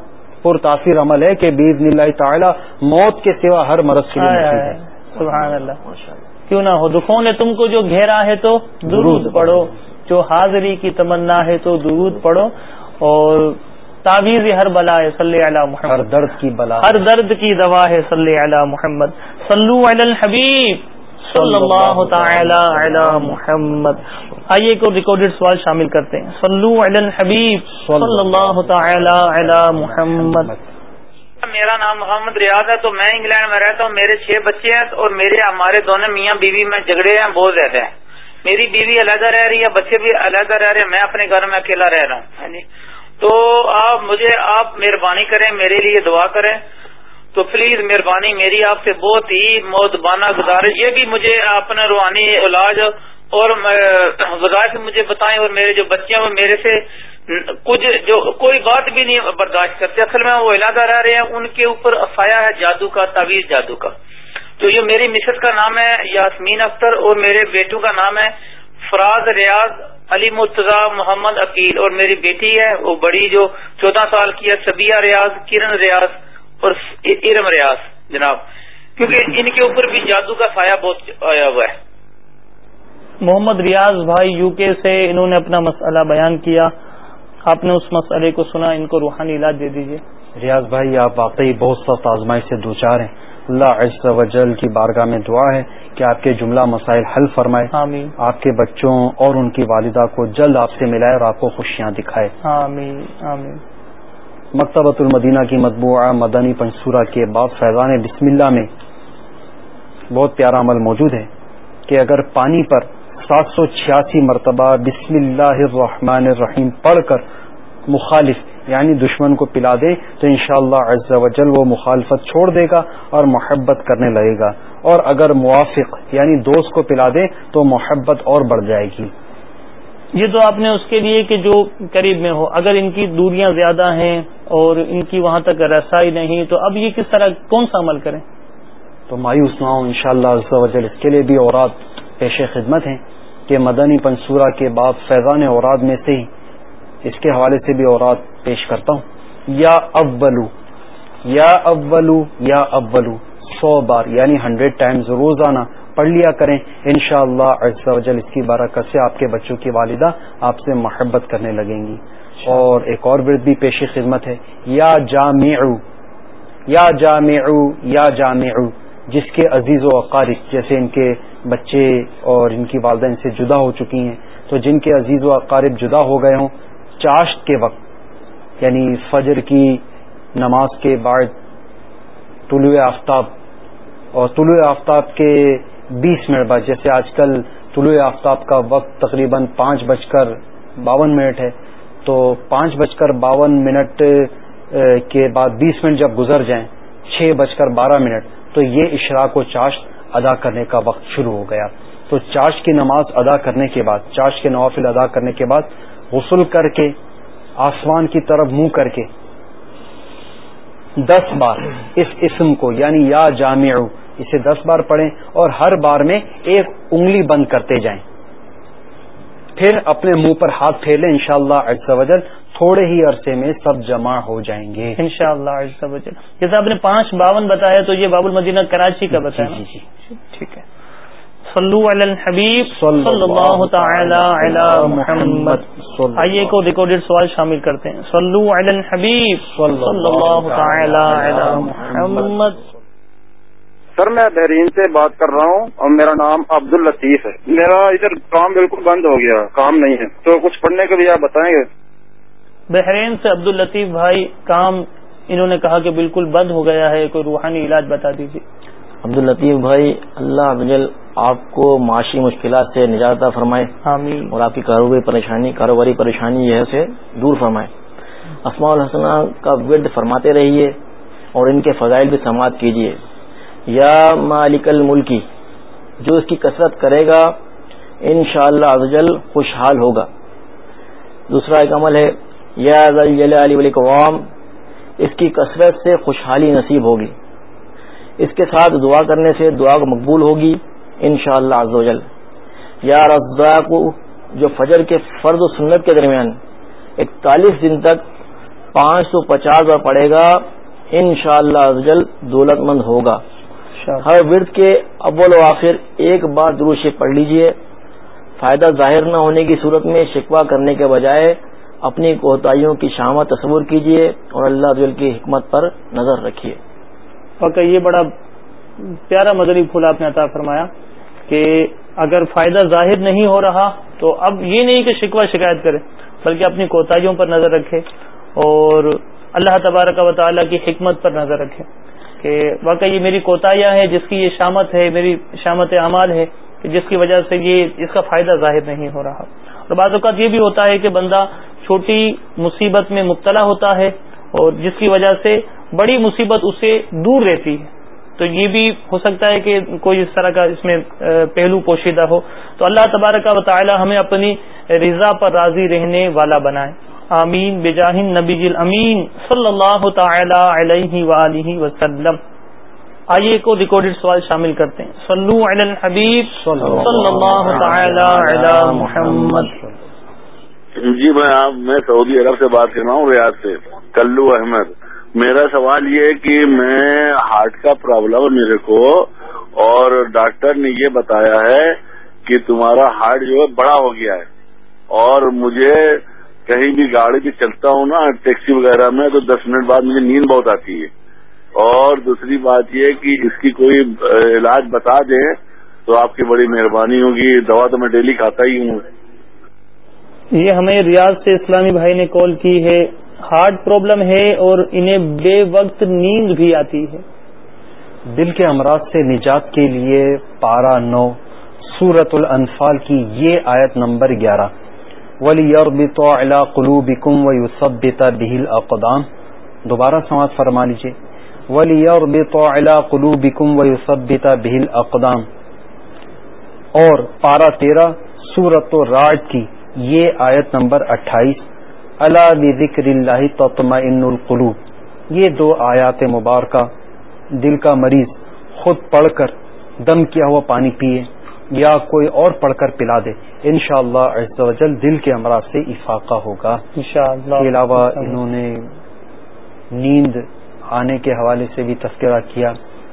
پر تاثیر عمل ہے کہ بیز اللہ تعالی موت کے سوا ہر مرض کے لیے سبحان اللہ کیوں نہ ہو دکھوں نے تم کو جو گھیرا ہے تو درود پڑھو۔ جو حاضری کی تمنا ہے تو درود پڑھو۔ اور تعویذ ہر بلا ہے صلی اللہ محمد۔ ہر درد کی بلا۔ ہر درد کی دوا ہے صلی اللہ محمد۔ صلو علی الحبیب۔ صلی اللہ تعالی علی محمد۔ آئیے کو ریکارڈیڈ سوال شامل کرتے ہیں. صلو علی الحبیب صلی اللہ تعالی علی محمد. میرا نام محمد ریاض ہے تو میں انگلینڈ میں رہتا ہوں. میرے چھ بچے ہیں اور میرے ہمارے دونوں میاں بیوی میں جھگڑے ہیں بہت زیادہ ہیں. میری بیوی علیحدہ رہ رہی ہے بچے بھی علیحدہ رہ رہے ہیں میں اپنے گھر میں اکیلا رہ رہا ہوں. ہاں جی. تو آپ مجھے آپ مہربانی کریں میرے لیے دعا کریں. تو پلیز مہربانی میری آپ سے بہت ہی موتبانہ گزارش. یہ بھی مجھے اپنا روحانی علاج اور وظائف مجھے بتائیں اور میرے جو بچے ہیں، وہ میرے سے کچھ جو کوئی بات بھی نہیں برداشت کرتے، اصل میں وہ علیحدہ رہ رہے ہیں، ان کے اوپر افایا ہے جادو کا، تعویذ جادو کا۔ تو یہ میری مسز کا نام ہے یاسمین اختر اور میرے بیٹوں کا نام ہے فراز ریاض علی مرتضی محمد عقیل اور میری بیٹی ہے، وہ بڑی جو چودہ سال کی ہے سبیہ ریاض، کرن ریاض اور ارم ریاض، جناب۔ کیونکہ ان کے اوپر بھی جادو کا سایہ بہت آیا ہوا ہے۔ محمد ریاض بھائی یو کے سے انہوں نے اپنا مسئلہ بیان کیا۔ آپ نے اس مسئلے کو سنا ان کو روحانی علاج دے دیجیے ریاض بھائی آپ واقعی بہت سخت آزمائی سے دو چار ہیں۔ اللہ عز و جل کی بارگاہ میں دعا ہے کہ آپ کے جملہ مسائل حل فرمائے۔ آمین۔ آپ کے بچوں اور ان کی والدہ کو جلد آپ سے ملائے اور آپ کو خوشیاں دکھائے۔ آمین آمین۔ مکتبۃ المدینہ کی مطبوعہ مدنی پنصورہ کے بعد فیضان بسم اللہ میں بہت پیارا عمل موجود ہے کہ اگر پانی پر سات سو چھیاسی مرتبہ بسم اللہ الرحمن الرحیم پڑھ کر مخالف یعنی دشمن کو پلا دے تو انشاءاللہ شاء اللہ جل وہ مخالفت چھوڑ دے گا اور محبت کرنے لگے گا۔ اور اگر موافق یعنی دوست کو پلا دے تو محبت اور بڑھ جائے گی۔ یہ تو آپ نے اس کے لیے کہ جو قریب میں ہو۔ اگر ان کی دوریاں زیادہ ہیں اور ان کی وہاں تک رسائی نہیں تو اب یہ کس طرح کون سا عمل کریں؟ تو مایوس نہ ہو ان شاء اللہ اس کے لیے بھی اوراد پیش خدمت ہیں۔ کہ مدنی پنصورہ کے بعد فیضان اوراد میں سے ہی اس کے حوالے سے بھی اوراد پیش کرتا ہوں۔ یا اولو یا اولو یا اولو، سو بار یعنی ہنڈریڈ ٹائمز روزانہ پڑھ لیا کریں۔ ان شاء اللہ اس کی برکت سے آپ کے بچوں کی والدہ آپ سے محبت کرنے لگیں گی۔ اور ایک اور ورد بھی پیشی خدمت ہے۔ یا جامع یا جامع یا جامع جس کے عزیز و اقارب جیسے ان کے بچے اور ان کی والدہ ان سے جدا ہو چکی ہیں، تو جن کے عزیز و اقارب جدا ہو گئے ہوں، چاشت کے وقت یعنی فجر کی نماز کے بعد طلوع آفتاب اور طلوع آفتاب کے بیس منٹ بعد، جیسے آج کل طلوع آفتاب کا وقت تقریباً پانچ بج کر باون منٹ ہے، تو پانچ بج کر باون منٹ کے بعد بیس منٹ جب گزر جائیں، چھ بج کر بارہ منٹ تو یہ اشراق و چاش ادا کرنے کا وقت شروع ہو گیا۔ تو چاش کی نماز ادا کرنے کے بعد چاش کے نوافل ادا کرنے کے بعد غسل کر کے، آسمان کی طرف منہ کر کے، دس بار اس اسم کو یعنی یا جامع، اسے دس بار پڑھیں اور ہر بار میں ایک انگلی بند کرتے جائیں۔ پھر اپنے منہ پر ہاتھ پھیر لیں ان شاء اللہ تھوڑے ہی عرصے میں سب جمع ہو جائیں گے۔ ان شاء اللہ جیسے آپ نے پانچ باون بتایا تو یہ باب المدینہ کراچی کا بتایا جی جی ٹھیک ہے۔ صلو علی الحبیب صلی اللہ تعالی علی محمد آئیے کو ریکارڈیڈ سوال شامل کرتے ہیں۔ صلو علی الحبیب صلی اللہ تعالی علی محمد۔ سر میں بحرین سے بات کر رہا ہوں اور میرا نام عبد الطیف ہے۔ میرا ادھر کام بالکل بند ہو گیا کام نہیں ہے۔ تو کچھ پڑھنے کے لیے آپ بتائیں گے؟ بحرین سے عبد الطیف بھائی کام انہوں نے کہا کہ بالکل بند ہو گیا ہے کوئی روحانی علاج بتا دیجیے عبد الطیف بھائی اللہ عبل آپ کو معاشی مشکلات سے نجات فرمائے آمین۔ اور آپ کی کاروباری پریشانی کاروباری پریشانی یہ سے دور فرمائے۔ اسماء الحسنہ کا ورد فرماتے رہیے اور ان کے فضائل بھی سماعت کیجیے یا مالک الملکی جو اس کی کثرت کرے گا ان شاء اللہ افضل خوشحال ہوگا۔ دوسرا ایک عمل ہے یا علی ولی قوام اس کی کثرت سے خوشحالی نصیب ہوگی۔ اس کے ساتھ دعا کرنے سے دعا مقبول ہوگی ان شاء اللہ یا رضا کو جو فجر کے فرد و سنت کے درمیان اکتالیس دن تک پانچ سو پچاس بار پڑے گا ان شاء اللہ دولت مند ہوگا۔ ہر ورد کے اول و آخر ایک بار دروش پڑھ لیجیے۔ فائدہ ظاہر نہ ہونے کی صورت میں شکوا کرنے کے بجائے اپنی کوتاہیوں کی شامت تصور کیجیے اور اللہ کی حکمت پر نظر رکھیے واقعی یہ بڑا پیارا مدنی پھول آپ نے عطا فرمایا کہ اگر فائدہ ظاہر نہیں ہو رہا تو اب یہ نہیں کہ شکوہ شکایت کرے، بلکہ اپنی کوتاہیوں پر نظر رکھے اور اللہ تبارک و تعالیٰ کی حکمت پر نظر رکھے کہ واقعی یہ میری کوتاہیاں ہے جس کی یہ شامت ہے، میری شامت اعمال ہے کہ جس کی وجہ سے یہ، اس کا فائدہ ظاہر نہیں ہو رہا۔ اور بعض اوقات یہ بھی ہوتا ہے کہ بندہ چھوٹی مصیبت میں مبتلا ہوتا ہے اور جس کی وجہ سے بڑی مصیبت اسے دور رہتی ہے۔ تو یہ بھی ہو سکتا ہے کہ کوئی اس طرح کا اس میں پہلو پوشیدہ ہو۔ تو اللہ تبارک و تعالی ہمیں اپنی رضا پر راضی رہنے والا بنائے۔ آمین۔ بجاہن نبی امین۔ صلی اللہ تعالی علیہ وآلہ وسلم۔ آئیے کو ریکارڈیڈ سوال شامل کرتے ہیں۔ صلو علی الحبیب۔ صلی اللہ تعالی علی محمد۔ جی میں آپ، میں سعودی عرب سے بات کر رہا ہوں، ریاض سے، کلو احمد۔ میرا سوال یہ ہے کہ میں ہارٹ کا پرابلم ہے میرے کو، اور ڈاکٹر نے یہ بتایا ہے کہ تمہارا ہارٹ جو ہے بڑا ہو گیا ہے، اور مجھے کہیں بھی گاڑی بھی چلتا ہوں نا، ٹیکسی وغیرہ میں، تو دس منٹ بعد مجھے نیند بہت آتی ہے۔ اور دوسری بات یہ کہ اس کی کوئی علاج بتا دیں، تو آپ کی بڑی مہربانی ہوگی۔ دوا تو میں ڈیلی کھاتا ہی ہوں۔ یہ ہمیں ریاض سے اسلامی بھائی نے کال کی ہے۔ ہارٹ پرابلم ہے اور انہیں بے وقت نیند بھی آتی ہے۔ دل کے امراض سے نجات کے لیے پارا نو سورت الانفال کی یہ آیت نمبر گیارہ۔ ولی اور قلو بکم و یوسف بہل اقدام دوبارہ سماعت فرما لیجیے ولی اور قلو بکم و یوسف بہل اقدام اور پارا تیرہ سورت و راج کی۔ یہ آیت نمبر اٹھائیس اللہ ذکر اللہ تطمئن القلوب۔ یہ دو آیات مبارکہ دل کا مریض خود پڑھ کر دم کیا ہوا پانی پیے یا کوئی اور پڑھ کر پلا دے انشاءاللہ شاء اللہ دل کے امراض سے افاقہ ہوگا۔ اس کے علاوہ انہوں نے نیند آنے کے حوالے سے بھی تذکرہ کیا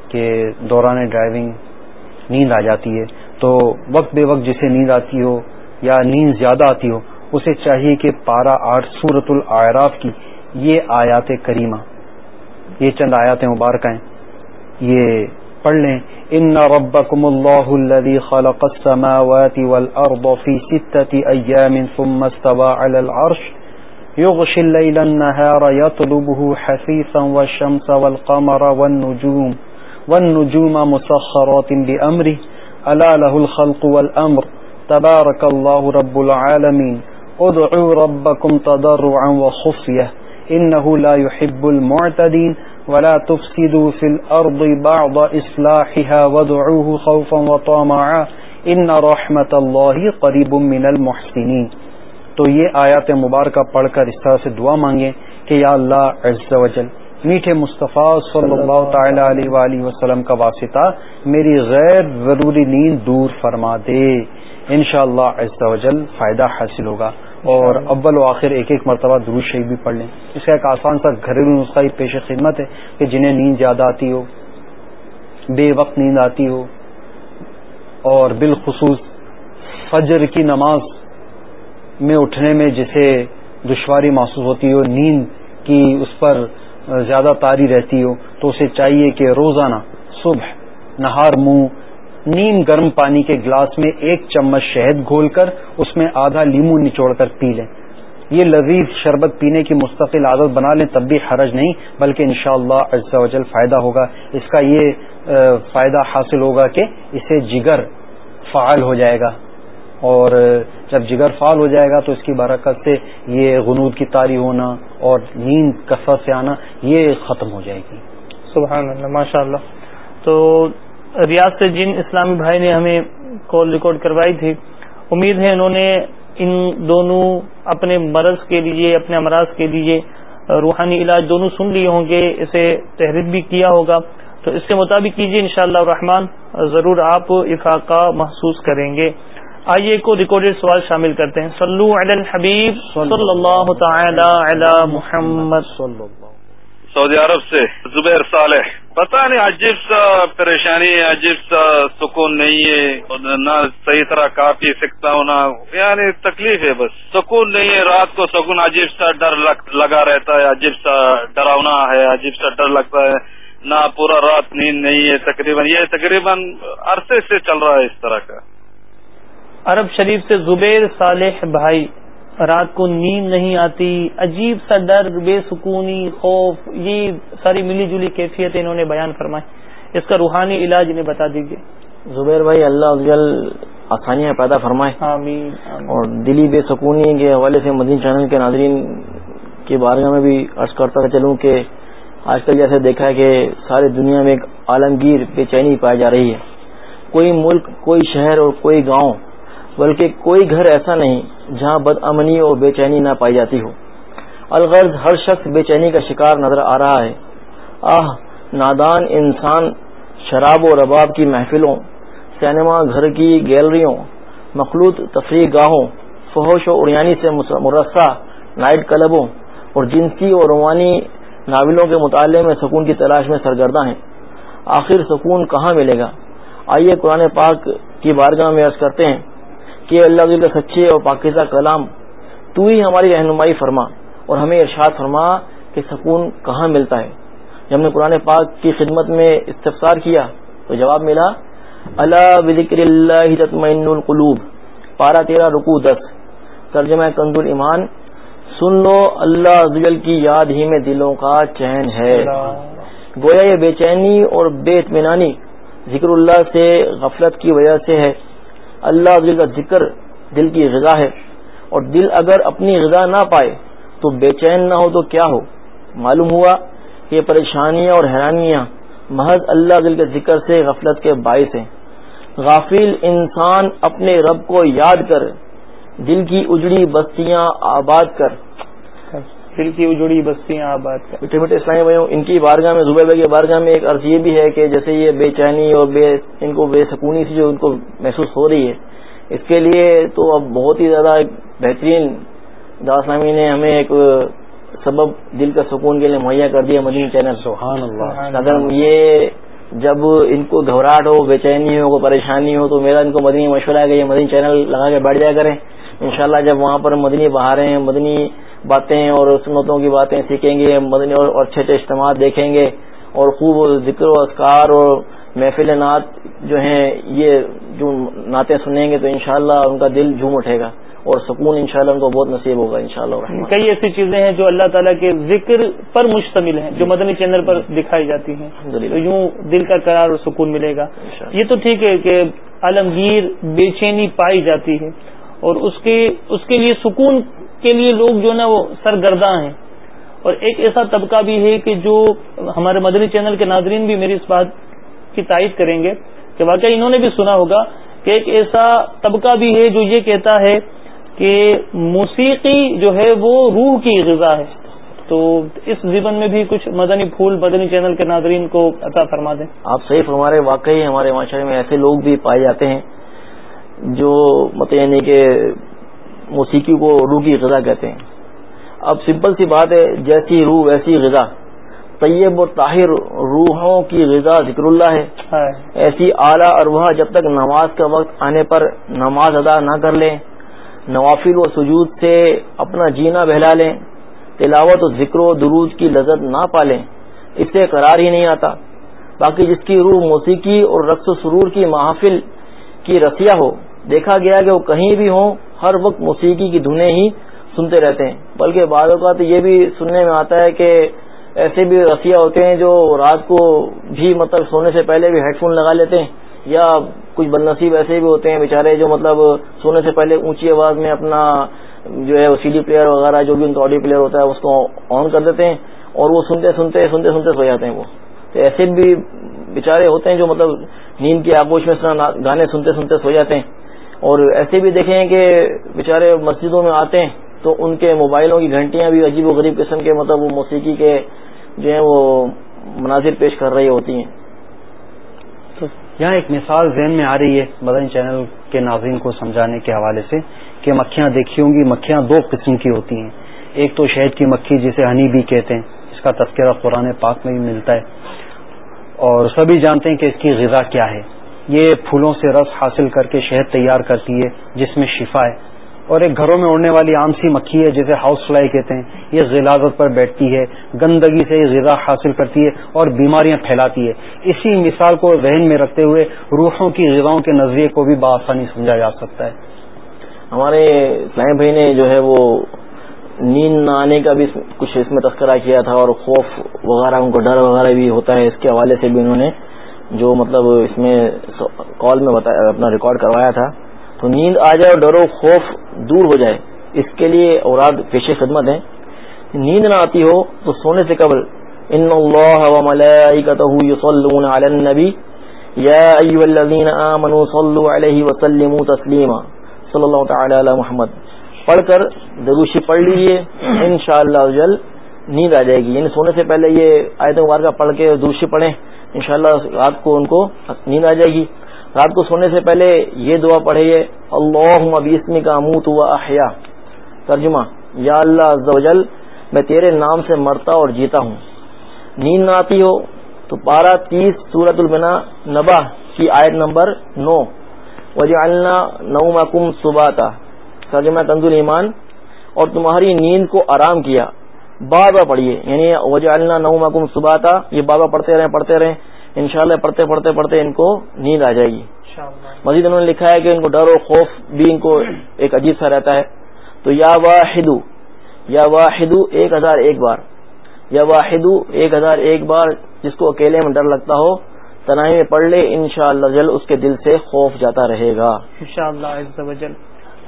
کہ دوران ڈرائیونگ نیند آ جاتی ہے۔ تو وقت بے وقت جسے نیند آتی ہو یا نیند زیادہ آتی ہو، اسے چاہیے کہ پارا آٹھ سورت العراف کی یہ آیات کریمہ، یہ چند آیات مبارکہ ہیں، یہ پڑھ لیں۔ ان ربکم اللہ الذي خلق السماوات والارض في ستة ايام ثم استوى على العرش يغشي الليل النهار يطلبه حثيثا والشمس والقمر والنجوم والنجوم مسخرات بأمره ألا له الخلق والأمر تبارك الله رب العالمين. ادعوا ربكم تضرعا وخفية. إنه لا يحب المعتدين. ولا تفسدوا في الأرض بعض إصلاحها وادعوه خوفا وطامعا إن رحمة الله قريب من المحسنين. تو یہ آیات مبارکہ پڑھ کر اس طرح سے دعا مانگیں کہ یا اللہ عز و جل، میٹھے مصطفیٰ صلی اللہ تعالی علیہ وآلہ وسلم کا واسطہ میری غیر ضروری نیند دور فرما دے۔ انشاءاللہ شاء اللہ فائدہ حاصل ہوگا اور اول و آخر ایک ایک مرتبہ درود شریف بھی پڑھ لیں۔ اس کا ایک آسان سا گھریلو نسخہ ہی پیش خدمت ہے کہ جنہیں نیند زیادہ آتی ہو، بے وقت نیند آتی ہو اور بالخصوص فجر کی نماز میں اٹھنے میں جسے دشواری محسوس ہوتی ہو، نیند کی اس پر زیادہ تاری رہتی ہو، تو اسے چاہیے کہ روزانہ صبح نہار منہ نیم گرم پانی کے گلاس میں ایک چمچ شہد گھول کر اس میں آدھا لیمو نچوڑ کر پی لیں۔ یہ لذیذ شربت پینے کی مستقل عادت بنا لیں، تب بھی حرج نہیں، بلکہ انشاءاللہ شاء اللہ فائدہ ہوگا۔ اس کا یہ فائدہ حاصل ہوگا کہ اسے جگر فعال ہو جائے گا۔ اور جب جگر فعال ہو جائے گا تو اس کی برکت سے یہ غنود کی تاری ہونا اور نیند کثرت سے آنا، یہ ختم ہو جائے گی۔ سبحان اللہ ماشاء اللہ تو ریاض سے جن اسلامی بھائی نے ہمیں کال ریکارڈ کروائی تھی امید ہے انہوں نے ان دونوں اپنے مرض کے لیے اپنے امراض کے لیے روحانی علاج دونوں سن لیے ہوں گے اسے تحریر بھی کیا ہوگا۔ تو اس کے مطابق کیجیے انشاءاللہ شاء الرحمان ضرور آپ افاقہ محسوس کریں گے۔ آئیے کو ریکارڈیڈ سوال شامل کرتے ہیں۔ صلو علی الحبیب صلی اللہ تعالی علی محمد۔ صلی اللہ سعودی عرب سے، زبیر صالح۔ پتہ نہیں، عجیب سا پریشانی ہے، عجیب سا سکون نہیں ہے، نہ صحیح طرح کافی سکتا ہوں، نہ یعنی تکلیف ہے بس۔ سکون نہیں ہے، رات کو سکون عجیب سا ڈر لگا رہتا ہے، عجیب سا ڈراؤنا ہے، عجیب سا ڈر لگتا ہے۔ نہ پورا رات نیند نہیں ہے، تقریباً یہ تقریباً عرصے سے چل رہا ہے اس طرح کا۔ عرب شریف سے زبیر صالح بھائی۔ رات کو نیند نہیں آتی عجیب سا ڈر بے سکونی خوف یہ ساری ملی جلی کیفیت انہوں نے بیان فرمائی۔ اس کا روحانی علاج انہیں بتا دیجیے زبیر بھائی اللہ آسانیاں پیدا فرمائے۔ آمین اور دلی بے سکونی کے حوالے سے مدین چینل کے ناظرین کے بارے میں بھی عرض کرتا چلوں کہ آج کل جیسے دیکھا ہے کہ ساری دنیا میں ایک عالمگیر بے چینی پائی جا رہی ہے۔ کوئی ملک کوئی شہر اور کوئی گاؤں بلکہ کوئی گھر ایسا نہیں جہاں بد امنی اور بے چینی نہ پائی جاتی ہو۔ الغرض ہر شخص بے چینی کا شکار نظر آ رہا ہے۔ آہ، نادان انسان شراب و رباب کی محفلوں، سینما گھر کی گیلریوں، مخلوط تفریح گاہوں فحوش و اریانی سے مرسہ، نائٹ کلبوں اور جنسی اور روانی ناولوں کے مطالعے میں سکون کی تلاش میں سرگردہ ہیں۔ آخر سکون کہاں ملے گا؟ آئیے قرآن پاک کی بارگاہ میں عرض کرتے ہیں۔ کہ اللہ کے سچے اور پاکیزہ کلام، تو ہی ہماری رہنمائی فرما اور ہمیں ارشاد فرما کہ سکون کہاں ملتا ہے۔ جب ہم نے قرآن پاک کی خدمت میں استفسار کیا تو جواب ملا اللہ بکر اللہ تطمئن القلوب پارا تیرہ رکو دس۔ ترجمہ کنز ایمان سن لو اللہ کی یاد ہی میں دلوں کا چین ہے گویا یہ بے چینی اور بے اطمینانی ذکر اللہ سے، غفلت کی وجہ سے ہے۔ اللہ عزیز کا ذکر دل کی غذا ہے اور دل اگر اپنی غذا نہ پائے تو بے چین نہ ہو تو کیا ہو؟ معلوم ہوا کہ پریشانیاں اور حیرانیاں محض اللہ دل کے ذکر سے غفلت کے باعث ہیں۔ غافل انسان اپنے رب کو یاد کر دل کی اجڑی بستیاں آباد کر دل کی اجڑی بستیاں آباد کر میٹھے میٹھے اسلامی بھائی ان کی بارگاہ میں زبیر بھائی کی بارگاہ میں ایک عرض یہ بھی ہے کہ جیسے یہ بے چینی اور بے ان کو بے سکونی سی جو ان کو محسوس ہو رہی ہے اس کے لیے تو اب بہت ہی زیادہ ایک بہترین داسلامی نے ہمیں ایک سبب دل کا سکون کے لیے مہیا کر دیا مدنی چینل سبحان اللہ۔ اگر یہ جب ان کو گھبراہٹ ہو بے چینی ہو کوئی پریشانی ہو تو میرا ان کو مدنی مشورہ ہے کہ یہ مدنی چینل لگا کے بیٹھ جایا کریں۔ انشاءاللہ جب وہاں پر مدنی بہاریں مدنی باتیں اور سنتوں کی باتیں سیکھیں گے مدنی اور اچھے اچھے اجتماع دیکھیں گے اور خوب ذکر و اذکار اور محفل نعت جو ہیں یہ جو نعتیں سنیں گے تو انشاءاللہ ان کا دل جھوم اٹھے گا اور سکون انشاءاللہ ان کو بہت نصیب ہوگا انشاءاللہ کئی ایسی چیزیں ہیں جو اللہ تعالیٰ کے ذکر پر مشتمل ہیں جو مدنی چینل پر دکھائی جاتی ہیں۔ تو یوں دل کا قرار اور سکون ملے گا۔ یہ تو ٹھیک ہے کہ عالمگیر بے چینی پائی جاتی ہے اور اس کے اس کے لیے سکون کے لیے لوگ جو نا وہ سرگرداں ہیں۔ اور ایک ایسا طبقہ بھی ہے کہ جو ہمارے مدنی چینل کے ناظرین بھی میری اس بات کی تائید کریں گے کہ واقعی انہوں نے بھی سنا ہوگا کہ ایک ایسا طبقہ بھی ہے جو یہ کہتا ہے کہ موسیقی جو ہے وہ روح کی غذا ہے۔ تو اس زیون میں بھی کچھ مدنی پھول مدنی چینل کے ناظرین کو عطا فرما دیں۔ آپ صحیح ہمارے واقعی ہمارے معاشرے میں ایسے لوگ بھی پائے جاتے ہیں جو مت یعنی کہ موسیقی کو روح کی غذا کہتے ہیں۔ اب سمپل سی بات ہے جیسی روح ویسی غذا۔ طیب و طاہر روحوں کی غذا ذکر اللہ ہے۔ ایسی اعلیٰ اروا جب تک نماز کا وقت آنے پر نماز ادا نہ کر لیں نوافل و سجود سے اپنا جینا بہلا لیں تلاوت و ذکر و دروج کی لذت نہ پالیں اس سے قرار ہی نہیں آتا۔ باقی جس کی روح موسیقی اور رقص و سرور کی محافل کی رسیا ہو دیکھا گیا کہ وہ کہیں بھی ہوں ہر وقت موسیقی کی دھنیں ہی سنتے رہتے ہیں۔ بلکہ بعض اوقات یہ بھی سننے میں آتا ہے کہ ایسے بھی رسیا ہوتے ہیں جو رات کو بھی مطلب سونے سے پہلے بھی ہیڈ فون لگا لیتے ہیں، یا کچھ بد نصیب ایسے بھی ہوتے ہیں بےچارے جو مطلب سونے سے پہلے اونچی آواز میں اپنا جو ہے سی ڈی پلیئر وغیرہ جو بھی ان کا آڈیو پلیئر ہوتا ہے، اس کو آن کر دیتے ہیں اور وہ سنتے سنتے سنتے سنتے سو جاتے ہیں وہ۔ تو ایسے بھی بےچارے ہوتے ہیں جو مطلب نیند کی آگوش میں گانے سنتے سنتے سو جاتے ہیں۔ اور ایسے بھی دیکھیں کہ بےچارے مسجدوں میں آتے ہیں تو ان کے موبائلوں کی گھنٹیاں بھی عجیب و غریب قسم کے مطلب وہ موسیقی کے جو ہیں وہ مناظر پیش کر رہی ہوتی ہیں۔ تو یہاں ایک مثال ذہن میں آ رہی ہے مدن چینل کے ناظرین کو سمجھانے کے حوالے سے کہ مکھیاں دیکھی ہوں گی، مکھیاں دو قسم کی ہوتی ہیں۔ ایک تو شہد کی مکھی جسے ہنی بھی کہتے ہیں، اس کا تذکرہ قرآن پاک میں بھی ملتا ہے۔ اور سبھی جانتے ہیں کہ اس کی غذا کیا ہے۔ یہ پھولوں سے رس حاصل کر کے شہد تیار کرتی ہے، جس میں شفا ہے۔ اور ایک گھروں میں اڑنے والی عام سی مکھی ہے، جسے ہاؤس فلائی کہتے ہیں۔ یہ غلازت پر بیٹھتی ہے، گندگی سے یہ غذا حاصل کرتی ہے اور بیماریاں پھیلاتی ہے۔ اسی مثال کو ذہن میں رکھتے ہوئے روحوں کی غذاؤں کے نظریے کو بھی بآسانی سمجھا جا سکتا ہے۔ ہمارے اسلام بھائی نے جو ہے وہ نیند نہ آنے کا بھی کچھ اس میں تذکرہ کیا تھا اور خوف وغیرہ، ان کو ڈر وغیرہ بھی ہوتا ہے، اس کے حوالے سے بھی انہوں نے جو مطلب اس میں کال میں اپنا ریکارڈ کروایا تھا، تو نیند آ جائے اور ڈرو خوف دور ہو جائے۔ اس کے لیے اوراد پیش خدمت ہے نیند نہ آتی ہو تو سونے سے قبل۔ ان اللہ يصلون على النبي يا ايها الذين امنوا صلوا عليه وسلموا تسليما صلی اللہ تعالی علی محمد۔ پڑھ کر دروشی پڑھ لیجیے ان شاء اللہ نیند آ جائے گی۔ یعنی سونے سے پہلے یہ آیت مبارکہ پڑھ کے دروشی پڑھیں۔ انشاءاللہ رات کو ان کو نیند آ جائے گی۔ رات کو سونے سے پہلے یہ دعا پڑھے اللہ ابیسمی کا منہ تو احیا ترجمہ، یا اللہ میں تیرے نام سے مرتا اور جیتا ہوں۔ نیند نہ آتی ہو تو پارہ تیس سورت البنا نبا کی آیت نمبر نو۔ وجہ اللہ نو صبح تھا ترجمہ تنز ایمان، اور تمہاری نیند کو آرام کیا۔ بار بار پڑھیے۔ یعنی وجہ اللہ نو مکم صبح تھا یہ بار بار پڑھتے رہیں پڑھتے رہیں۔ انشاءاللہ پڑھتے پڑھتے پڑھتے ان کو نیند آ جائے گی۔ مزید انہوں نے لکھا ہے کہ ان کو ڈر و خوف بھی ان کو ایک عجیب سا رہتا ہے۔ تو یا واحد یا واحد ایک ہزار ایک بار۔ یا واحد ایک ہزار ایک بار جس کو اکیلے میں ڈر لگتا ہو تنہائی میں پڑھ لے ان شاء اللہ جل اس کے دل سے خوف جاتا رہے گا۔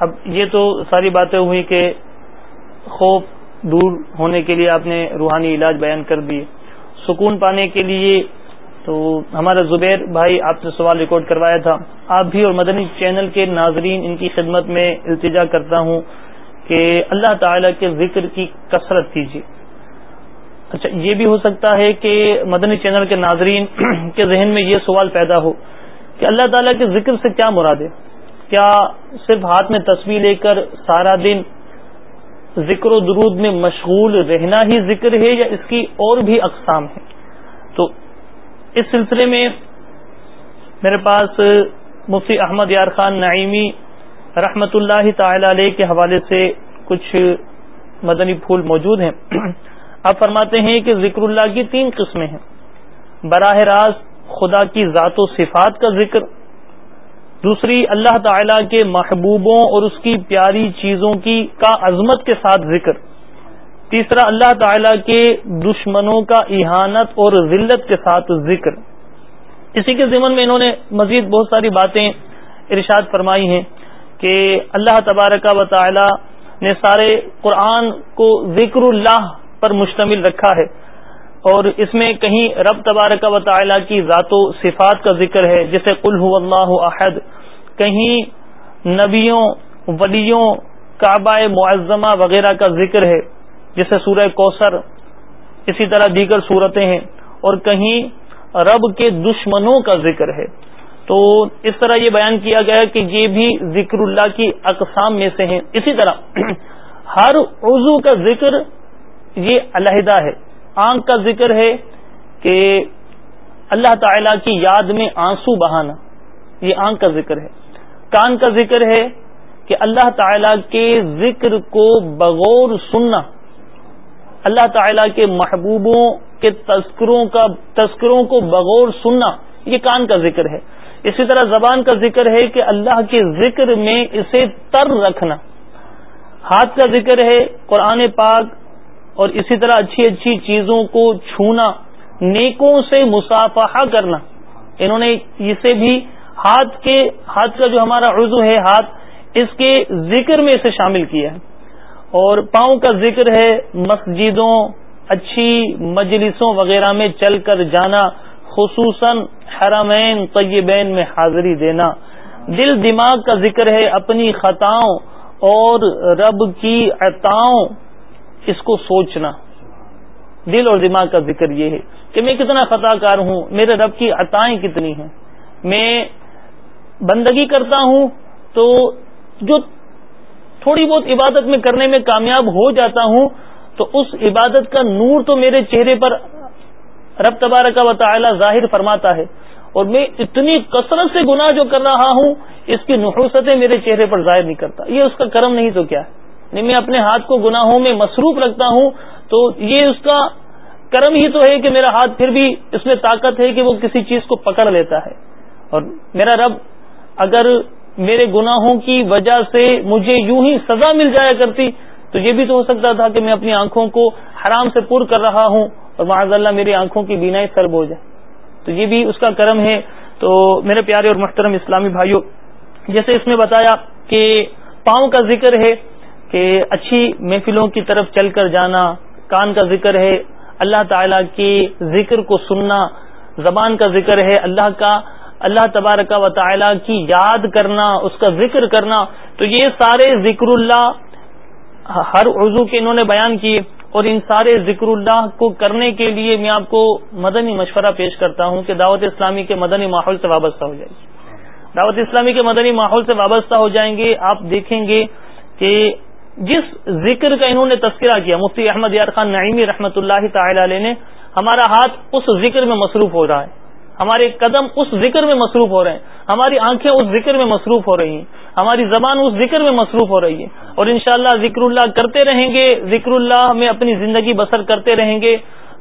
اب یہ تو ساری باتیں ہوئی کہ خوف دور ہونے کے لیے آپ نے روحانی علاج بیان کر دی سکون پانے کے لیے تو ہمارا زبیر بھائی آپ نے سوال ریکارڈ کروایا تھا۔ آپ بھی اور مدنی چینل کے ناظرین ان کی خدمت میں التجا کرتا ہوں کہ اللہ تعالی کے ذکر کی کثرت کیجیے۔ اچھا یہ بھی ہو سکتا ہے کہ مدنی چینل کے ناظرین کے ذہن میں یہ سوال پیدا ہو کہ اللہ تعالیٰ کے ذکر سے کیا مراد ہے؟ کیا صرف ہاتھ میں تصویر لے کر سارا دن ذکر و درود میں مشغول رہنا ہی ذکر ہے یا اس کی اور بھی اقسام ہے تو اس سلسلے میں میرے پاس مفتی احمد یار خان نعیمی رحمت اللہ تعالی علیہ کے حوالے سے کچھ مدنی پھول موجود ہیں۔ آپ فرماتے ہیں کہ ذکر اللہ کی تین قسمیں ہیں۔ براہ راست خدا کی ذات و صفات کا ذکر دوسری اللہ تعالی کے محبوبوں اور اس کی پیاری چیزوں کی کا عظمت کے ساتھ ذکر۔ تیسرا اللہ تعالی کے دشمنوں کا احانت اور ذلت کے ساتھ ذکر۔ اسی کے ضمن میں انہوں نے مزید بہت ساری باتیں ارشاد فرمائی ہیں کہ اللہ تبارک و تعالی نے سارے قرآن کو ذکر اللہ پر مشتمل رکھا ہے۔ اور اس میں کہیں رب تبارک و تعالی کی ذات و صفات کا ذکر ہے جیسے قل هو اللہ احد۔ کہیں نبیوں، ولیوں، کعبہ معظمہ وغیرہ کا ذکر ہے، جیسے سورہ کوثر، اسی طرح دیگر صورتیں ہیں، اور کہیں رب کے دشمنوں کا ذکر ہے۔ تو اس طرح یہ بیان کیا گیا کہ یہ بھی ذکر اللہ کی اقسام میں سے ہیں۔ اسی طرح ہر عضو کا ذکر یہ علیحدہ ہے۔ آنکھ کا ذکر ہے کہ اللہ تعالی کی یاد میں آنسو بہانا، یہ آنکھ کا ذکر ہے۔ کان کا ذکر ہے کہ اللہ تعالی کے ذکر کو بغور سننا، اللہ تعالی کے محبوبوں کے تذکروں کا، تذکروں کو بغور سننا، یہ کان کا ذکر ہے۔ اسی طرح زبان کا ذکر ہے کہ اللہ کے ذکر میں اسے تر رکھنا۔ ہاتھ کا ذکر ہے قرآن پاک اور اسی طرح اچھی اچھی چیزوں کو چھونا، نیکوں سے مسافہ کرنا۔ انہوں نے اسے بھی ہاتھ کے ہاتھ کا جو ہمارا عضو ہے، ہاتھ اس کے ذکر میں اسے شامل کیا ہے۔ اور پاؤں کا ذکر ہے مسجدوں، اچھی مجلسوں وغیرہ میں چل کر جانا، خصوصاً حرمین طیبین میں حاضری دینا۔ دل دماغ کا ذکر ہے اپنی خطاؤں اور رب کی عطاؤں، اس کو سوچنا۔ دل اور دماغ کا ذکر یہ ہے کہ میں کتنا خطا کار ہوں، میرے رب کی عطائیں کتنی ہیں۔ میں بندگی کرتا ہوں تو جو تھوڑی بہت عبادت میں کرنے میں کامیاب ہو جاتا ہوں تو اس عبادت کا نور تو میرے چہرے پر رب تبارک کا تعالی ظاہر فرماتا ہے اور میں اتنی کثرت سے گناہ جو کر رہا ہوں، اس کی نحوستیں میرے چہرے پر ظاہر نہیں کرتا۔ یہ اس کا کرم نہیں تو کیا؟ نہیں میں اپنے ہاتھ کو گناہوں میں مصروف رکھتا ہوں تو یہ اس کا کرم ہی تو ہے کہ میرا ہاتھ پھر بھی اس میں طاقت ہے کہ وہ کسی چیز کو پکڑ لیتا ہے۔ اور میرا رب اگر میرے گناہوں کی وجہ سے مجھے یوں ہی سزا مل جایا کرتی، تو یہ بھی تو ہو سکتا تھا کہ میں اپنی آنکھوں کو حرام سے پر کر رہا ہوں اور معاذ اللہ میری آنکھوں کی بینائی سرب ہو جائے۔ تو یہ بھی اس کا کرم ہے۔ تو میرے پیارے اور محترم اسلامی بھائیوں جیسے اس میں بتایا کہ پاؤں کا ذکر ہے کہ اچھی محفلوں کی طرف چل کر جانا کان کا ذکر ہے۔ اللہ تعالی کی ذکر کو سننا زبان کا ذکر ہے۔ اللہ کا اللہ تبارک و تعالی کی یاد کرنا، اس کا ذکر کرنا، تو یہ سارے ذکر اللہ ہر عضو کے انہوں نے بیان کیے، اور ان سارے ذکر اللہ کو کرنے کے لیے میں آپ کو مدنی مشورہ پیش کرتا ہوں کہ دعوت اسلامی کے مدنی ماحول سے وابستہ ہو جائے گی۔ دعوت اسلامی کے مدنی ماحول سے وابستہ ہو جائیں گے، آپ دیکھیں گے کہ جس ذکر کا انہوں نے تذکرہ کیا، مفتی احمد یار خان نعیمی رحمۃ اللہ تعالی علیہ نے، ہمارا ہاتھ اس ذکر میں مصروف ہو رہا ہے۔ ہمارے قدم اس ذکر میں مصروف ہو رہے ہیں۔ ہماری آنکھیں اس ذکر میں مصروف ہو رہی ہیں۔ ہماری زبان اس ذکر میں مصروف ہو رہی ہے۔ اور انشاءاللہ ذکر اللہ کرتے رہیں گے، ذکر اللہ میں اپنی زندگی بسر کرتے رہیں گے،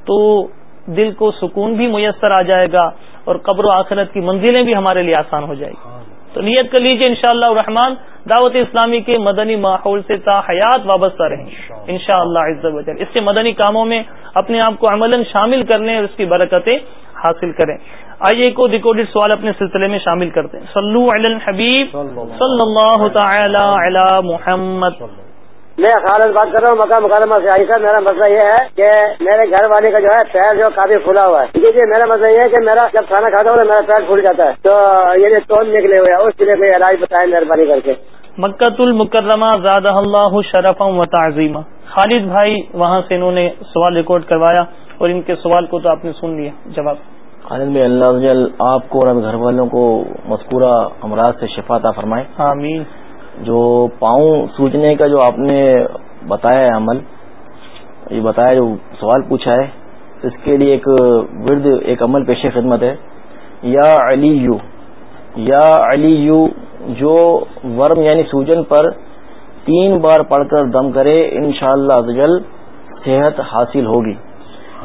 تو دل کو سکون بھی میسر آ جائے گا اور قبر و آخرت کی منزلیں بھی ہمارے لیے آسان ہو جائے گی۔ تو نیت کر لیجیے ان شاء اللہ رحمان دعوت اسلامی کے مدنی ماحول سے تا حیات وابستہ رہیں۔ ان شاء اللہ اس کے مدنی کاموں میں اپنے آپ کو عمل شامل کرنے اور اس کی برکتیں حاصل کریں۔ آئیے کو ریکارڈیڈ سوال اپنے سلسلے میں شامل کرتے ہیں۔ صلو علی الحبیب صلی اللہ تعالی علی محمد۔ میں خالد بات کر رہا ہوں مکہ مکالمہ سے۔ عائشہ میرا مسئلہ یہ ہے کہ میرے گھر والے کا جو ہے پیر جو کافی کھلا ہوا ہے۔ دیکھیے میرا مسئلہ یہ ہے کہ میرا جب کھانا کھاتا ہوں میرا پیر کھل جاتا ہے۔ تو یہ ٹون نکلے ہوئے اس کے لیے کوئی علاج بتائیں مہربانی کر کے۔ مکت المکرمہ زادہ اللہ شرف و تعظیمہ خالد بھائی وہاں سے انہوں نے سوال ریکارڈ کروایا اور ان کے سوال کو تو آپ نے سن لیا جواب۔ خالد میں اللہ جل آپ کو اور گھر والوں کو مذکورہ امراض سے شفا عطا فرمائے۔ آمین۔ جو پاؤں سوجنے کا جو آپ نے بتایا ہے عمل یہ بتایا جو سوال پوچھا ہے اس کے لیے ایک ورد ایک عمل پیش خدمت ہے۔ یا علی یو یا علی یو جو ورم یعنی سوجن پر تین بار پڑھ کر دم کرے انشاءاللہ شاء صحت حاصل ہوگی۔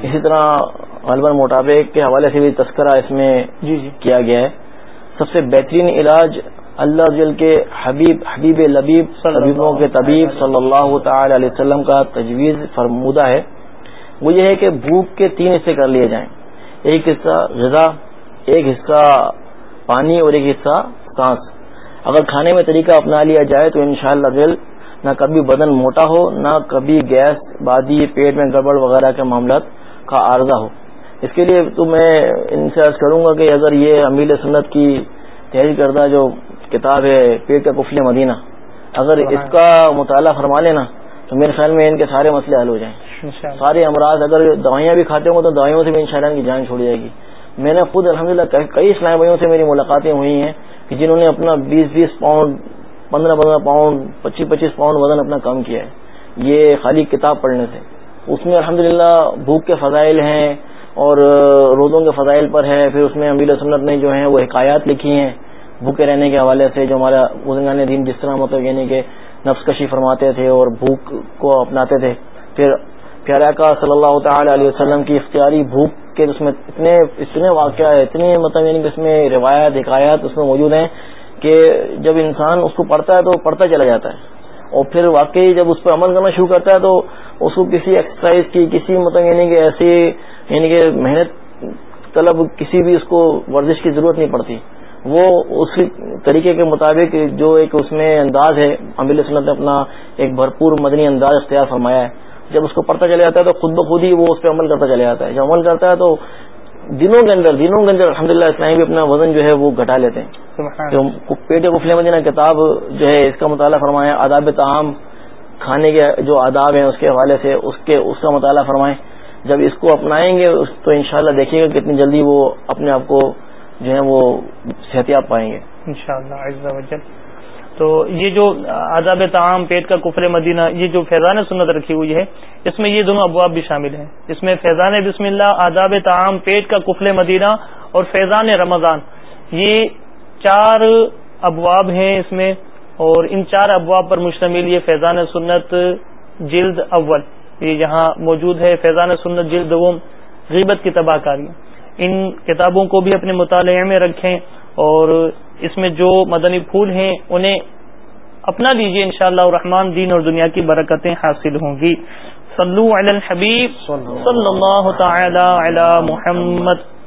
اسی طرح غالباً موٹاپے کے حوالے سے بھی تذکرہ اس میں جی جی۔ کیا گیا ہے۔ سب سے بہترین علاج اللہ جل کے حبیب حبیب لبیب طبیبوں کے طبیب صلی اللہ تعالی علیہ وسلم کا تجویز فرمودہ ہے۔ وہ یہ ہے کہ بھوک کے تین حصے کر لیے جائیں۔ ایک حصہ غذا ایک حصہ پانی اور ایک حصہ سانس اگر کھانے میں طریقہ اپنا لیا جائے تو انشاءاللہ شاء اللہ نہ کبھی بدن موٹا ہو نہ کبھی گیس بادی پیٹ میں گڑبڑ وغیرہ کے معاملات کا عارضہ ہو۔ اس کے لیے تو میں ان سے عرض کروں گا کہ اگر یہ امیل سنت کی تحریر کردہ جو کتاب ہے پیٹ کا کفل مدینہ اگر اس کا مطالعہ فرما لینا تو میرے خیال میں ان کے سارے مسئلے حل ہو جائیں۔ سارے امراض اگر دوائیاں بھی کھاتے ہوں تو دوائیوں سے بھی ان کی جان چھوڑ جائے گی۔ میں نے خود الحمد کئی اسلامی بھائیوں سے میری ملاقاتیں ہوئی ہیں کہ جنہوں نے اپنا بیس بیس پاؤنڈ پندرہ پندرہ پاؤنڈ پچیس پچیس پاؤنڈ وزن اپنا کم کیا ہے۔ یہ خالی کتاب پڑھنے سے۔ اس میں الحمد بھوک کے فضائل ہیں اور روزوں کے فضائل پر ہے، پھر اس میں امیر سنت نے جو ہیں وہ حکایات لکھی ہیں، بھوکے رہنے کے حوالے سے، جو ہمارا بزرگان دین جس طرح مطلب یعنی کہ نفس کشی فرماتے تھے اور بھوک کو اپناتے تھے۔ پھر پیارا کا صلی اللہ تعالی علیہ وسلم کی اختیاری بھوک کے اس میں اتنے اتنے واقعہ اتنے مطلب یعنی کہ اس میں روایت حکایات اس میں موجود ہیں کہ جب انسان اس کو پڑھتا ہے تو پڑھتا چلا جاتا ہے۔ اور پھر واقعی جب اس پر عمل کرنا شروع کرتا ہے تو اس کو کسی ایکسرسائز کی، کسی مطلب یعنی کہ ایسی یعنی کہ محنت طلب کسی بھی اس کو ورزش کی ضرورت نہیں پڑتی۔ وہ اس طریقے کے مطابق جو ایک اس میں انداز ہے امبل سنت نے اپنا ایک بھرپور مدنی انداز اختیار فرمایا ہے۔ جب اس کو پڑھتا چلا جاتا ہے تو خود بخود ہی وہ اس پہ عمل کرتا چلا جاتا ہے۔ جب عمل کرتا ہے تو دنوں کے اندر دنوں کے اندر الحمد للہ اسلامی بھی اپنا وزن جو ہے وہ گھٹا لیتے ہیں۔ جو پیٹ کفلے مدینہ کتاب جو ہے اس کا مطالعہ فرمایا آداب تعام کھانے کے جو آداب ہیں اس کے حوالے سے اس کے اس کا مطالعہ فرمائیں جب اس کو اپنائیں گے تو انشاءاللہ دیکھیے گا کتنی جلدی وہ اپنے آپ کو جو ہے وہ صحتیاب پائیں گے۔ انشاءاللہ تو یہ جو آداب تعام پیٹ کا کفر مدینہ، یہ جو فیضان سنت رکھی ہوئی ہے، اس میں یہ دونوں ابواب بھی شامل ہیں۔ اس میں فیضان بسم اللہ آداب تعام پیٹ کا کفل مدینہ اور فیضان رمضان۔ یہ چار ابواب ہیں اس میں اور ان چار ابواب پر مشتمل یہ فیضان سنت جلد اول۔ یہ یہاں موجود ہے فیضان سنت جلد دوم غیبت کی تباہ کاری۔ ان کتابوں کو بھی اپنے مطالعے میں رکھیں اور اس میں جو مدنی پھول ہیں انہیں اپنا لیجیے ان شاء اللہ رحمان دین اور دنیا کی برکتیں حاصل ہوں گی۔ صلو علی الحبیب صلی اللہ تعالی علی محمد۔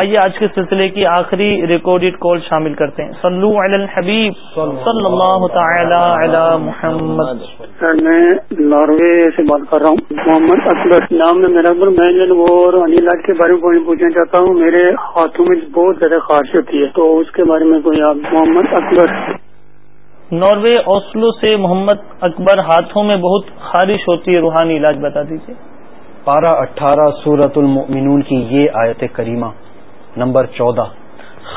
آئیے آج کے سلسلے کی آخری ریکارڈیڈ کال شامل کرتے ہیں۔ صلو علی الحبیب۔ صلی اللہ تعالی علی محمد۔ سر میں ناروے سے بات کر رہا ہوں۔ محمد اکبر نام ہے میرا میں جو وہ انیل کے بارے میں پوچھنا چاہتا ہوں۔ میرے ہاتھوں میں بہت زیادہ خارش ہوتی ہے۔ تو اس کے بارے میں کوئی آپ محمد اکبر۔ ناروے اوسلو سے محمد اکبر ہاتھوں میں بہت خارش ہوتی ہے۔ روحانی علاج بتا دیجیے پارہ اٹھارہ سورت المؤمنون کی یہ آیت کریمہ۔ نمبر چودہ،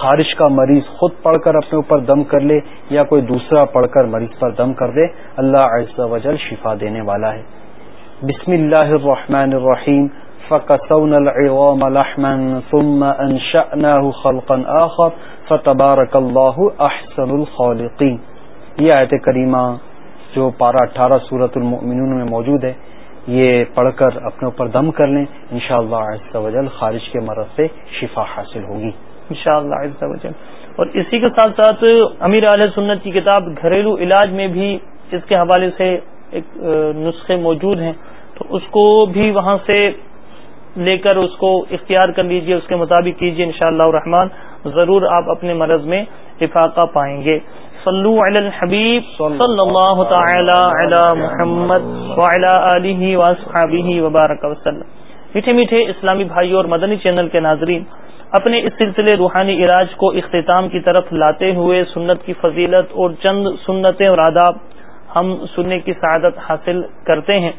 خارش کا مریض خود پڑھ کر اپنے اوپر دم کر لے یا کوئی دوسرا پڑھ کر مریض پر دم کر دے، اللہ عز و جل شفا دینے والا ہے۔ بسم اللہ الرحمن الرحیم۔ فقصون العظام لحما ثم انشأناه خلقا آخر۔ فتبارك الله احسن الخالقین یہ آیت کریمہ جو پارہ اٹھارہ سورت المؤمنون میں موجود ہے۔ یہ پڑھ کر اپنے اوپر دم کر لیں، انشاءاللہ شاء اللہ خارج کے مرض سے شفا حاصل ہوگی۔ انشاءاللہ شاء اللہ اور اسی کے ساتھ ساتھ امیر علیہ سنت کی کتاب گھریلو علاج میں بھی اس کے حوالے سے ایک نسخے موجود ہیں۔ تو اس کو بھی وہاں سے لے کر اس کو اختیار کر لیجیے، اس کے مطابق کیجیے انشاءاللہ شاء اللہ ضرور آپ اپنے مرض میں افاقہ پائیں گے۔ صلو علی الحبیب صلی اللہ تعالی علی محمد وعلی آلہ واصحابہ وبارک وسلم۔ میٹھے میٹھے اسلامی بھائی اور مدنی چینل کے ناظرین اپنے اس سلسلے روحانی علاج کو اختتام کی طرف لاتے ہوئے سنت کی فضیلت اور چند سنتیں اور آداب ہم سننے کی سعادت حاصل کرتے ہیں۔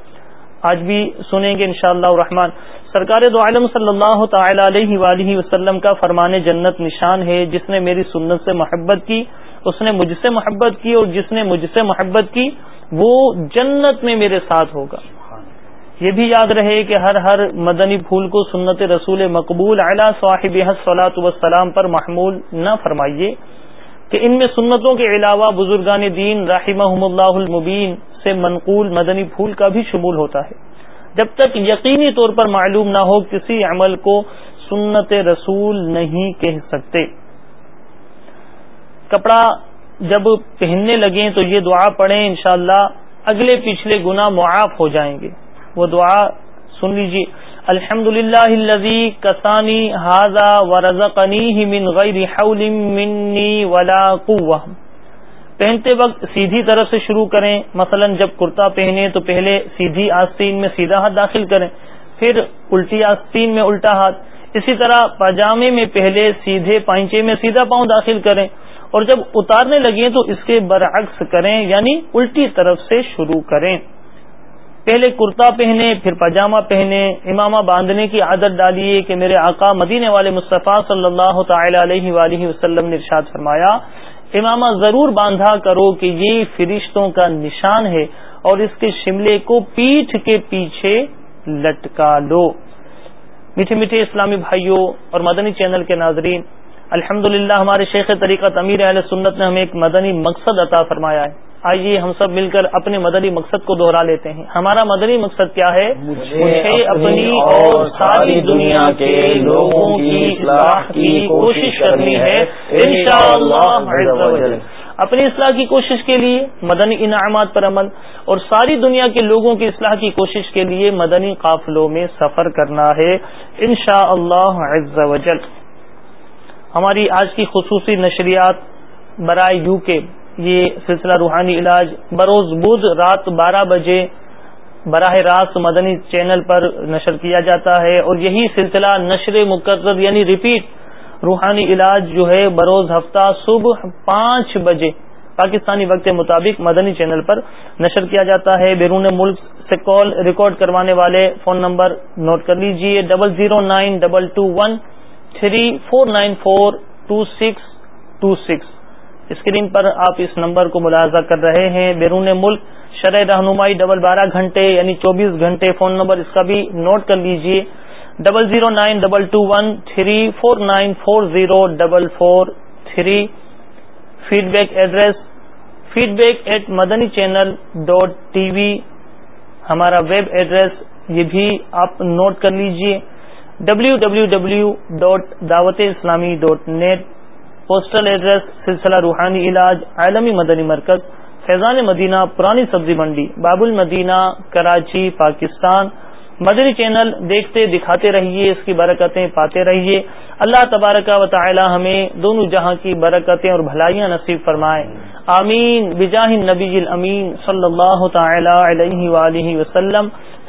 آج بھی سنیں گے انشاءاللہ شاء اللہ سرکار دو عالم صلی اللہ تعالی علیہ وآلہ وسلم کا فرمان جنت نشان ہے جس نے میری سنت سے محبت کی۔ اس نے مجھ سے محبت کی اور جس نے مجھ سے محبت کی وہ جنت میں میرے ساتھ ہوگا۔ یہ بھی یاد رہے کہ ہر ہر مدنی پھول کو سنت رسول مقبول اعلی صاحب صلاحت وسلام پر محمول نہ فرمائیے کہ ان میں سنتوں کے علاوہ بزرگان دین رحمہ اللہ المبین سے منقول مدنی پھول کا بھی شمول ہوتا ہے۔ جب تک یقینی طور پر معلوم نہ ہو کسی عمل کو سنت رسول نہیں کہہ سکتے۔ کپڑا جب پہننے لگیں تو یہ دعا پڑھیں انشاءاللہ اگلے پچھلے گنا معاف ہو جائیں گے۔ وہ دعا سن لیجیے الحمد للہ کسانی ہاضا و رزقنی من غیر حول منی ولا قوہ پہنتے وقت سیدھی طرف سے شروع کریں۔ مثلا جب کرتا پہنے تو پہلے سیدھی آستین میں سیدھا ہاتھ داخل کریں، پھر الٹی آستین میں الٹا ہاتھ۔ اسی طرح پاجامے میں پہلے سیدھے پائنچے میں سیدھا پاؤں داخل کریں۔ اور جب اتارنے لگے تو اس کے برعکس کریں یعنی الٹی طرف سے شروع کریں۔ پہلے کرتا پہنے، پھر پاجامہ پہنے، امامہ باندھنے کی عادت ڈالیے کہ میرے آقا مدینے والے مصطفیٰ صلی اللہ تعالی علیہ وآلہ وسلم نے ارشاد فرمایا، امامہ ضرور باندھا کرو کہ یہ فرشتوں کا نشان ہے اور اس کے شملے کو پیٹھ کے پیچھے لٹکا لو۔ میٹھے میٹھے اسلامی بھائیوں اور مدنی چینل کے ناظرین الحمد ہمارے شیخ طریقہ امیر اہل سنت نے ہمیں ایک مدنی مقصد عطا فرمایا ہے۔ آئیے ہم سب مل کر اپنے مدنی مقصد کو دوہرا لیتے ہیں۔ ہمارا مدنی مقصد کیا ہے؟ مجھے اپنی اور ساری دنیا کے لوگوں کی اصلاح کی کوشش کرنی ہے۔ اپنی اصلاح کی کوشش کے لیے مدنی انعامات پر عمل اور ساری دنیا کے لوگوں کی اصلاح کی کوشش کے لیے مدنی قافلوں میں سفر کرنا ہے۔ ان شاء اللہ ہماری آج کی خصوصی نشریات برائے یو کے یہ سلسلہ روحانی علاج بروز بدھ رات بارہ بجے براہ راست مدنی چینل پر نشر کیا جاتا ہے اور یہی سلسلہ نشر مقرر یعنی ریپیٹ روحانی علاج جو ہے بروز ہفتہ صبح پانچ بجے پاکستانی وقت کے مطابق مدنی چینل پر نشر کیا جاتا ہے۔ بیرون ملک سے کال ریکارڈ کروانے والے فون نمبر نوٹ کر لیجیے۔ Double zero nine double two one three four nine four two six two six screen پر آپ اس نمبر کو ملاحظہ کر رہے ہیں۔ بیرون ملک، شرح رہنمائی ڈبل بارہ گھنٹے یعنی چوبیس گھنٹے۔ فون نمبر اس کا بھی نوٹ کر لیجیے۔ Double zero nine double two one three four nine four zero double four three. Feedback address feedback at Madani channel dot T V ہمارا ویب ایڈریس یہ بھی آپ نوٹ کر لیجیے۔ ڈبلو ڈبلو ڈبلو ڈاٹ دعوت اسلامی ڈاٹ نیٹ پوسٹل ایڈریس سلسلہ روحانی علاج عالمی مدنی مرکز فیضان مدینہ پرانی سبزی منڈی باب المدینہ کراچی پاکستان مدنی چینل دیکھتے دکھاتے رہیے اس کی برکتیں پاتے رہیے اللہ تبارک و تعالی ہمیں دونوں جہاں کی برکتیں اور بھلائیاں نصیب فرمائے آمین بجاہ نبی الامین صلی اللہ تعالی علیہ وآلہ وسلم